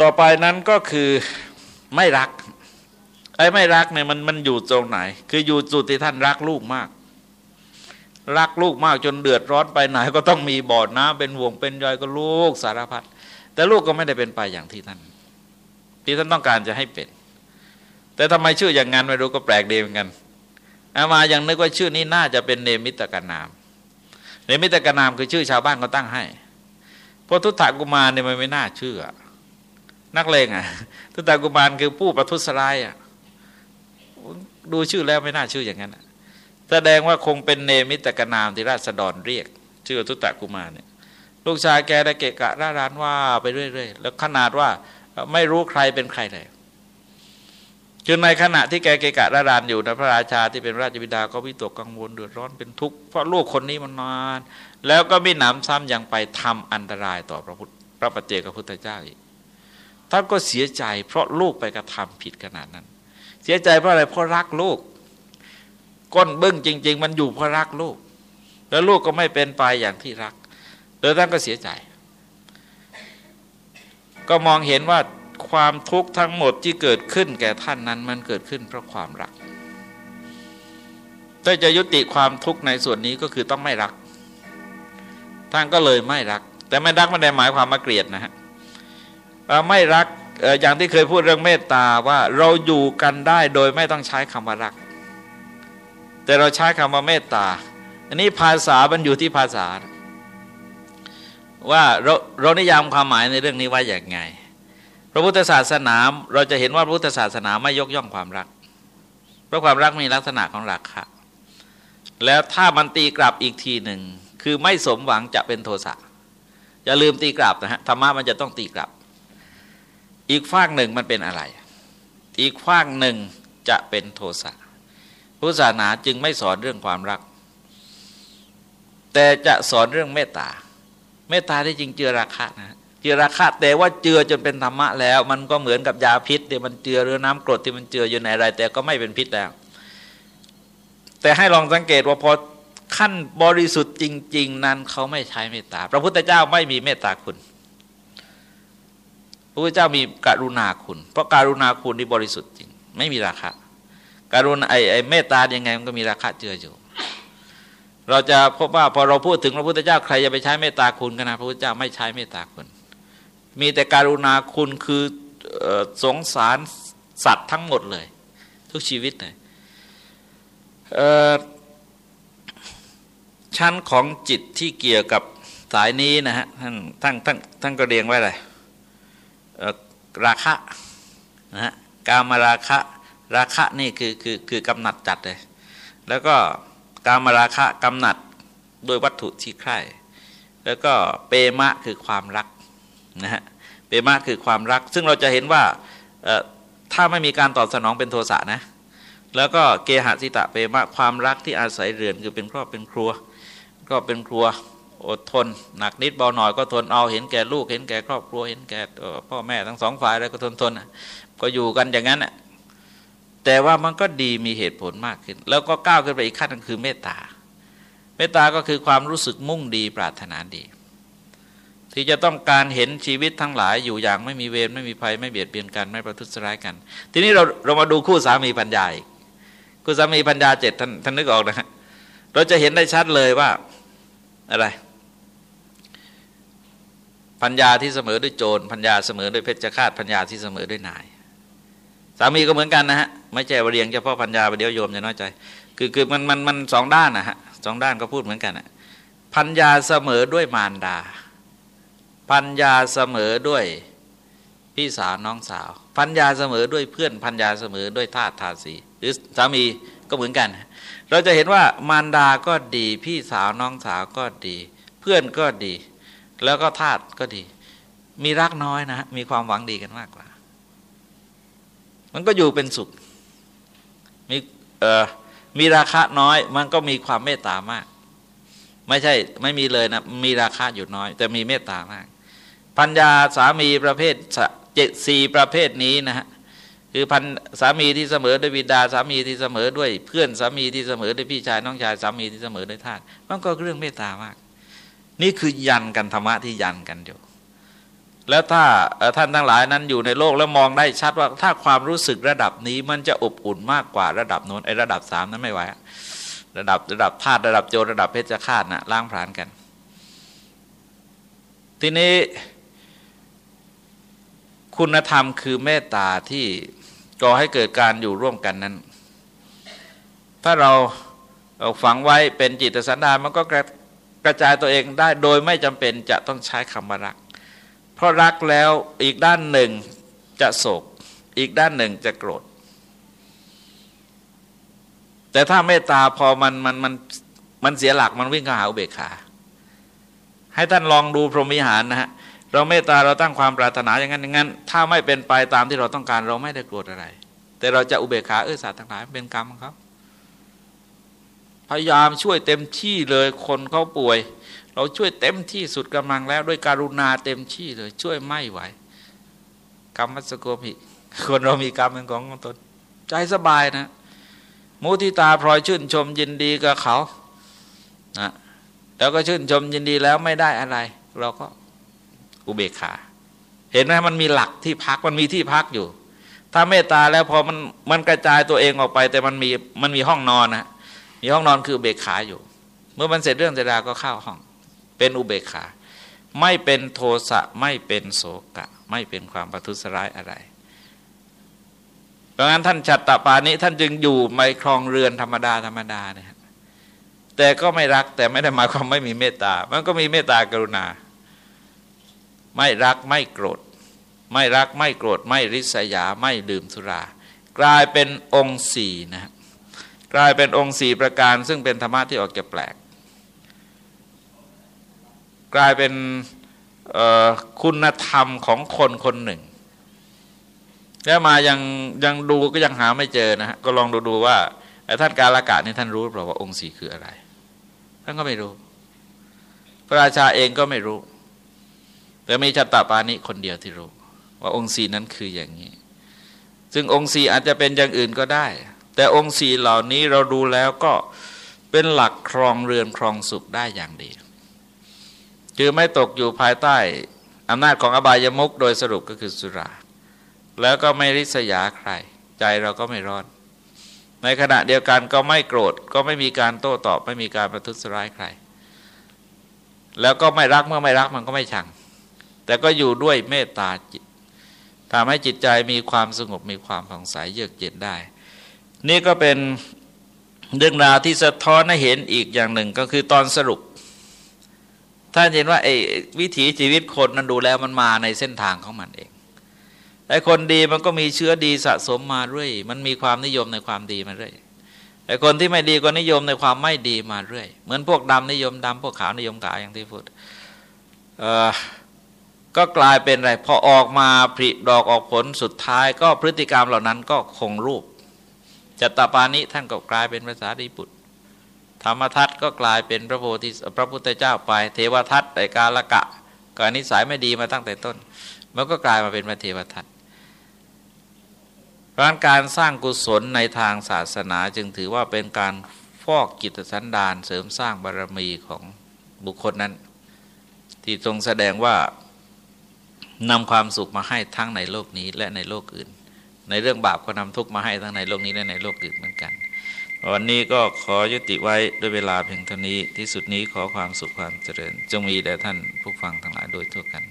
ต่อไปนั้นก็คือไม่รัก ไอ้ไม่รักเนี่ยมันมันอยู่ตรงไหน คืออยู่จุดที่ท่านรักลูกมาก รักลูกมากจนเดือดร้อนไปไหน ก็ต้องมีบ่อน้ำเป็นห่วงเป็นใยก็ลูกสารพัดแต่ลูกก็ไม่ได้เป็นไปอย่างที่ท่าน ที่ท่านต้องการจะให้เป็น แต่ทำไมชื่ออย่างนั้นไม่รู้ก็แปลกดีเหมือนกันอามายังนึกว่าชื่อนี้น่าจะเป็นเนมิตกนาม เนมิตกนามคือชื่อชาวบ้านเขาตั้งให้เพราะทุตตะกุมารเนี่ยมันไม่น่าเชื่อ นักเลงอะ ทุตตะกุมารคือผู้ประทุษร้ายอะ ดูชื่อแล้วไม่น่าชื่ออย่างนั้นแสดงว่าคงเป็นเนมิตกนามที่ราษฎรเรียก ชื่อทุตตะกุมารเนี่ยลูกชายแกได้เกะกะร่ารานว่าไปเรื่อยๆแล้วขนาดว่าไม่รู้ใครเป็นใครเลยจนในขณะที่แกเกะกะร่ารานอยู่นะพระราชาที่เป็นราชบิดาก็วิตกกังวลเดือดร้อนเป็นทุกข์เพราะลูกคนนี้มันนานแล้วก็ไม่หนำซ้ำยังไปทำอันตรายต่อพระพุทธพระปฏิเจกพุทธเจ้าอีกท่านก็เสียใจเพราะลูกไปกระทำผิดขนาดนั้น เสียใจเพราะอะไรเพราะรักลูก ก้นบึ้งจริง ๆ มันอยู่เพราะรักลูก แล้วลูกก็ไม่เป็นไปอย่างที่รักแล้วท่านก็เสียใจ ก็มองเห็นว่าความทุกข์ทั้งหมดที่เกิดขึ้นแก่ท่านนั้นมันเกิดขึ้นเพราะความรักถ้าจะยุติความทุกข์ในส่วนนี้ก็คือต้องไม่รัก ท่านก็เลยไม่รัก แต่ไม่รักไม่ได้หมายความมาเกลียดนะฮะไม่รัก อย่างที่เคยพูดเรื่องเมตตาว่าเราอยู่กันได้โดยไม่ต้องใช้คำว่ารัก แต่เราใช้คำว่าเมตตา อันนี้ภาษามันอยู่ที่ภาษา ว่าเราเรานิยามความหมายในเรื่องนี้ว่าอย่างไง พระพุทธศาสนาเราจะเห็นว่าพระพุทธศาสนาไม่ยกย่องความรัก เพราะความรักมีลักษณะของราคะแล้วถ้ามันตีกลับอีกทีหนึ่งคือไม่สมหวังจะเป็นโทสะอย่าลืมตีกลับนะฮะธรรมะมันจะต้องตีกลับ อีกฝากหนึ่งมันเป็นอะไร อีกฝากหนึ่งจะเป็นโทสะพุทธศาสนาจึงไม่สอนเรื่องความรัก แต่จะสอนเรื่องเมตตา เมตตาที่จริงเจือราคะนะเจือราคะแต่ว่าเจือจนเป็นธรรมะแล้ว มันก็เหมือนกับยาพิษที่มันเจือเรือน้ำกรดที่มันเจืออยู่ในอะไร แต่ก็ไม่เป็นพิษแล้ว แต่ให้ลองสังเกตว่าพอขั้นบริสุทธิ์จริง ๆ นั้นเขาไม่ใช้เมตตา พระพุทธเจ้าไม่มีเมตตาคุณ พระพุทธเจ้ามีกรุณาคุณ เพราะการุณาคุณที่บริสุทธิ์จริง ไม่มีราคาการุณาไอ้ไอเมตตายังไงมันก็มีราคาเจืออยู่ เราจะพบว่าพอเราพูดถึงพระพุทธเจ้าใครจะไปใช้เมตตาคุณกันนะพระพุทธเจ้าไม่ใช้เมตตาคุณ มีแต่การุณาคุณคือสงสารสัตว์ทั้งหมดเลย ทุกชีวิตเลยชั้นของจิตที่เกี่ยวกับสายนี้นะฮะท่านท่านท่านท่านก็เรียงไว้เลย ราคะนะฮะกามราคะราคะนี่คือคือคือกำหนัดจัดเลย แล้วก็กามราคะกำหนัดโดยวัตถุที่ใคร่แล้วก็เปมะคือความรักนะฮะเปมะคือความรัก ซึ่งเราจะเห็นว่าถ้าไม่มีการตอบสนองเป็นโทสะนะ แล้วก็เกหะสิตะเปมะความรักที่อาศัยเรือนคือเป็นครอบเป็นครัว ก็เป็นครัว อดทน หนักนิดเบาหน่อยก็ทนเอาเห็นแก่ลูกเห็นแก่ครอบครัวเห็นแก่พ่อแม่ทั้งสองฝ่ายแล้วก็ทนทนก็อยู่กันอย่างนั้นแต่ว่ามันก็ดีมีเหตุผลมากขึ้น แล้วก็ก้าวขึ้นไปอีกขั้นนึงคือเมตตา เมตตาก็คือความรู้สึกมุ่งดีปรารถนาดี ที่จะต้องการเห็นชีวิตทั้งหลายอยู่อย่างไม่มีเวรไม่มีภัยไม่เบียดเบียนกันไม่ประทุษร้ายกัน ทีนี้เราเรามาดูคู่สามีปัญญาอีกคู่สามีปัญญาเจ็ดท่านท่านนึกออกนะฮะเราจะเห็นได้ชัดเลยว่าอะไร ปัญญาที่เสมอด้วยโจรปัญญาเสมอด้วยเพชฌฆาตปัญญาที่เสมอด้วยนาย สามีก็เหมือนกันนะฮะไม่ใช่วเรียงเฉพาะพัญญาเดียวโยมจะน้อยใจ คือคือมันมันมันสองด้านนะฮะสองด้านก็พูดเหมือนกันอะพัญญาเสมอด้วยมารดา พัญญาเสมอด้วยพี่สาวน้องสาว พัญญาเสมอด้วยเพื่อนพัญญาเสมอด้วยทาสทาสีหรือสามีก็เหมือนกัน เราจะเห็นว่ามารดาก็ดี พี่สาวน้องสาวก็ดี เพื่อนก็ดี แล้วก็ทาสก็ดี มีรักน้อยนะมีความหวังดีกันมากกว่า มันก็อยู่เป็นสุข มีเออมีราคาน้อย มันก็มีความเมตตามาก ไม่ใช่ไม่มีเลยนะ มีราคาอยู่น้อย แต่มีเมตตามากปัญญาสามีประเภทเจ็ดสี่ประเภทนี้นะฮะคือพันสามีที่เสมอด้วยบิดาสามีที่เสมอด้วยเพื่อนสามีที่เสมอด้วยพี่ชายน้องชายสามีที่เสมอด้วยทาสมันก็เรื่องเมตตามาก นี่คือยันกันธรรมะที่ยันกันอยู่ แล้วถ้าท่านทั้งหลายนั้นอยู่ในโลกแล้วมองได้ชัดว่าถ้าความรู้สึกระดับนี้มันจะอบอุ่นมากกว่าระดับโน้นไอ้ระดับสามนั้นไม่ไหวระดับระดับธาตุระดับโจรระดับเพชฌฆาตนะล้างผลาญกัน ทีนี้คุณธรรมคือเมตตาที่ก่อให้เกิดการอยู่ร่วมกันนั้น ถ้าเราฝังไว้เป็นจิตสันดานมันก็ กระจายตัวเองได้โดยไม่จำเป็นจะต้องใช้คำว่ารัก เพราะรักแล้วอีกด้านหนึ่งจะโศก อีกด้านหนึ่งจะโกรธ แต่ถ้าเมตตาพอมันมันมันมันเสียหลักมันวิ่งเข้าหาอุเบกขา ให้ท่านลองดูพรหมิหารนะฮะเราเมตตาเราตั้งความปรารถนาอย่างนั้นอย่างนั้น ถ้าไม่เป็นไปตามที่เราต้องการเราไม่ได้โกรธอะไร แต่เราจะอุเบกขาเออสัตว์ทั้งหลายเป็นกรรมของเขา พยายามช่วยเต็มที่เลยคนเขาป่วย เราช่วยเต็มที่สุดกำลังแล้ว ด้วยการุณาเต็มที่เลย ช่วยไม่ไหวกรรมมัสโกมิคนเรามีกรรมเป็นของตนใจสบายนะ มุทิตาพลอยชื่นชมยินดีกับเขานะแล้วก็ชื่นชมยินดีแล้วไม่ได้อะไร เราก็อุเบกขา เห็นไหมมันมีหลักที่พักมันมีที่พักอยู่ ถ้าเมตตาแล้วพอมันมันกระจายตัวเองออกไป แต่มันมีมันมีห้องนอนนะ มีห้องนอนคืออุเบกขาอยู่ เมื่อมันเสร็จเรื่องเสร็จราก็เข้าห้อง เป็นอุเบกขา ไม่เป็นโทสะไม่เป็นโศกะ ไม่เป็นความประทุษร้ายอะไร เพราะงั้นท่านจัตตปานิท่านจึงอยู่ไม่ครองเรือนธรรมดาธรรมดาเนี่ยแต่ก็ไม่รักแต่ไม่ได้หมายความไม่มีเมตตา มันก็มีเมตตากรุณา ไม่รักไม่โกรธ ไม่รักไม่โกรธ ไม่ริษยาไม่ดื่มสุรา กลายเป็นองค์สี่นะ กลายเป็นองค์สี่ประการ ซึ่งเป็นธรรมะที่ออกจะแปลก กลายเป็นคุณธรรมของคนคนหนึ่ง แล้วมายังยังดูก็ยังหาไม่เจอนะฮะก็ลองดูดูว่าท่านกาลกะนี่ท่านรู้เปล่าว่าองค์สี่คืออะไร ท่านก็ไม่รู้ พระราชาเองก็ไม่รู้ แต่มีชาตาปานิคนเดียวที่รู้ ว่าองค์สี่นั้นคืออย่างนี้ ซึ่งองค์สี่อาจจะเป็นอย่างอื่นก็ได้ แต่องค์สี่เหล่านี้เราดูแล้วก็เป็นหลักครองเรือนครองสุขได้อย่างดี คือไม่ตกอยู่ภายใต้อำนาจของอบายมุกโดยสรุปก็คือสุรา แล้วก็ไม่ริษยาใคร ใจเราก็ไม่ร้อน ในขณะเดียวกันก็ไม่โกรธ ก็ไม่มีการโต้ตอบ ไม่มีการประทุษร้ายใคร แล้วก็ไม่รักเมื่อไม่รักมันก็ไม่ชัง แต่ก็อยู่ด้วยเมตตาจิตทำให้จิตใจมีความสงบมีความผ่องใสเยือกเย็นได้ นี่ก็เป็นเรื่องราวที่สะท้อนให้เห็นอีกอย่างหนึ่งก็คือตอนสรุปท่านเห็นว่าไอ้วิถีชีวิตคนนั้นดูแล้วมันมาในเส้นทางของมันเองไอ้คนดีมันก็มีเชื้อดีสะสมมาเรื่อย มันมีความนิยมในความดีมาเรื่อยไอ้คนที่ไม่ดีก็นิยมในความไม่ดีมาเรื่อย เหมือนพวกดำนิยมดำพวกขาวนิยมขาวอย่างที่พูดเออก็กลายเป็นอะไรพอออกมาผลิดอกออกผลสุดท้าย ก็พฤติกรรมเหล่านั้นก็คงรูป จัตตาปานิท่านก็กลายเป็นภาษาดีบุตร ธรรมทัตก็กลายเป็นพระโพธิพระพุทธเจ้าไป เทวทัตแต่กาละกะก็นิสัยไม่ดีมาตั้งแต่ต้น มันก็กลายมาเป็นพระเทวทัตเพราะการสร้างกุศลในทางศาสนาจึงถือว่าเป็นการฟอกกิตสันดานเสริมสร้างบารรมีของบุคคลนั้น ที่ทรงแสดงว่านำความสุขมาให้ทั้งในโลกนี้และในโลกอื่น ในเรื่องบาปก็นำทุกข์มาให้ทั้งในโลกนี้และในโลกอื่นเหมือนกัน วันนี้ก็ขอยุติไว้ด้วยเวลาเพียงเท่านี้ที่สุดนี้ขอความสุขความเจริญ จงมีแด่ท่านผู้ฟังทั้งหลายโดยทั่วกัน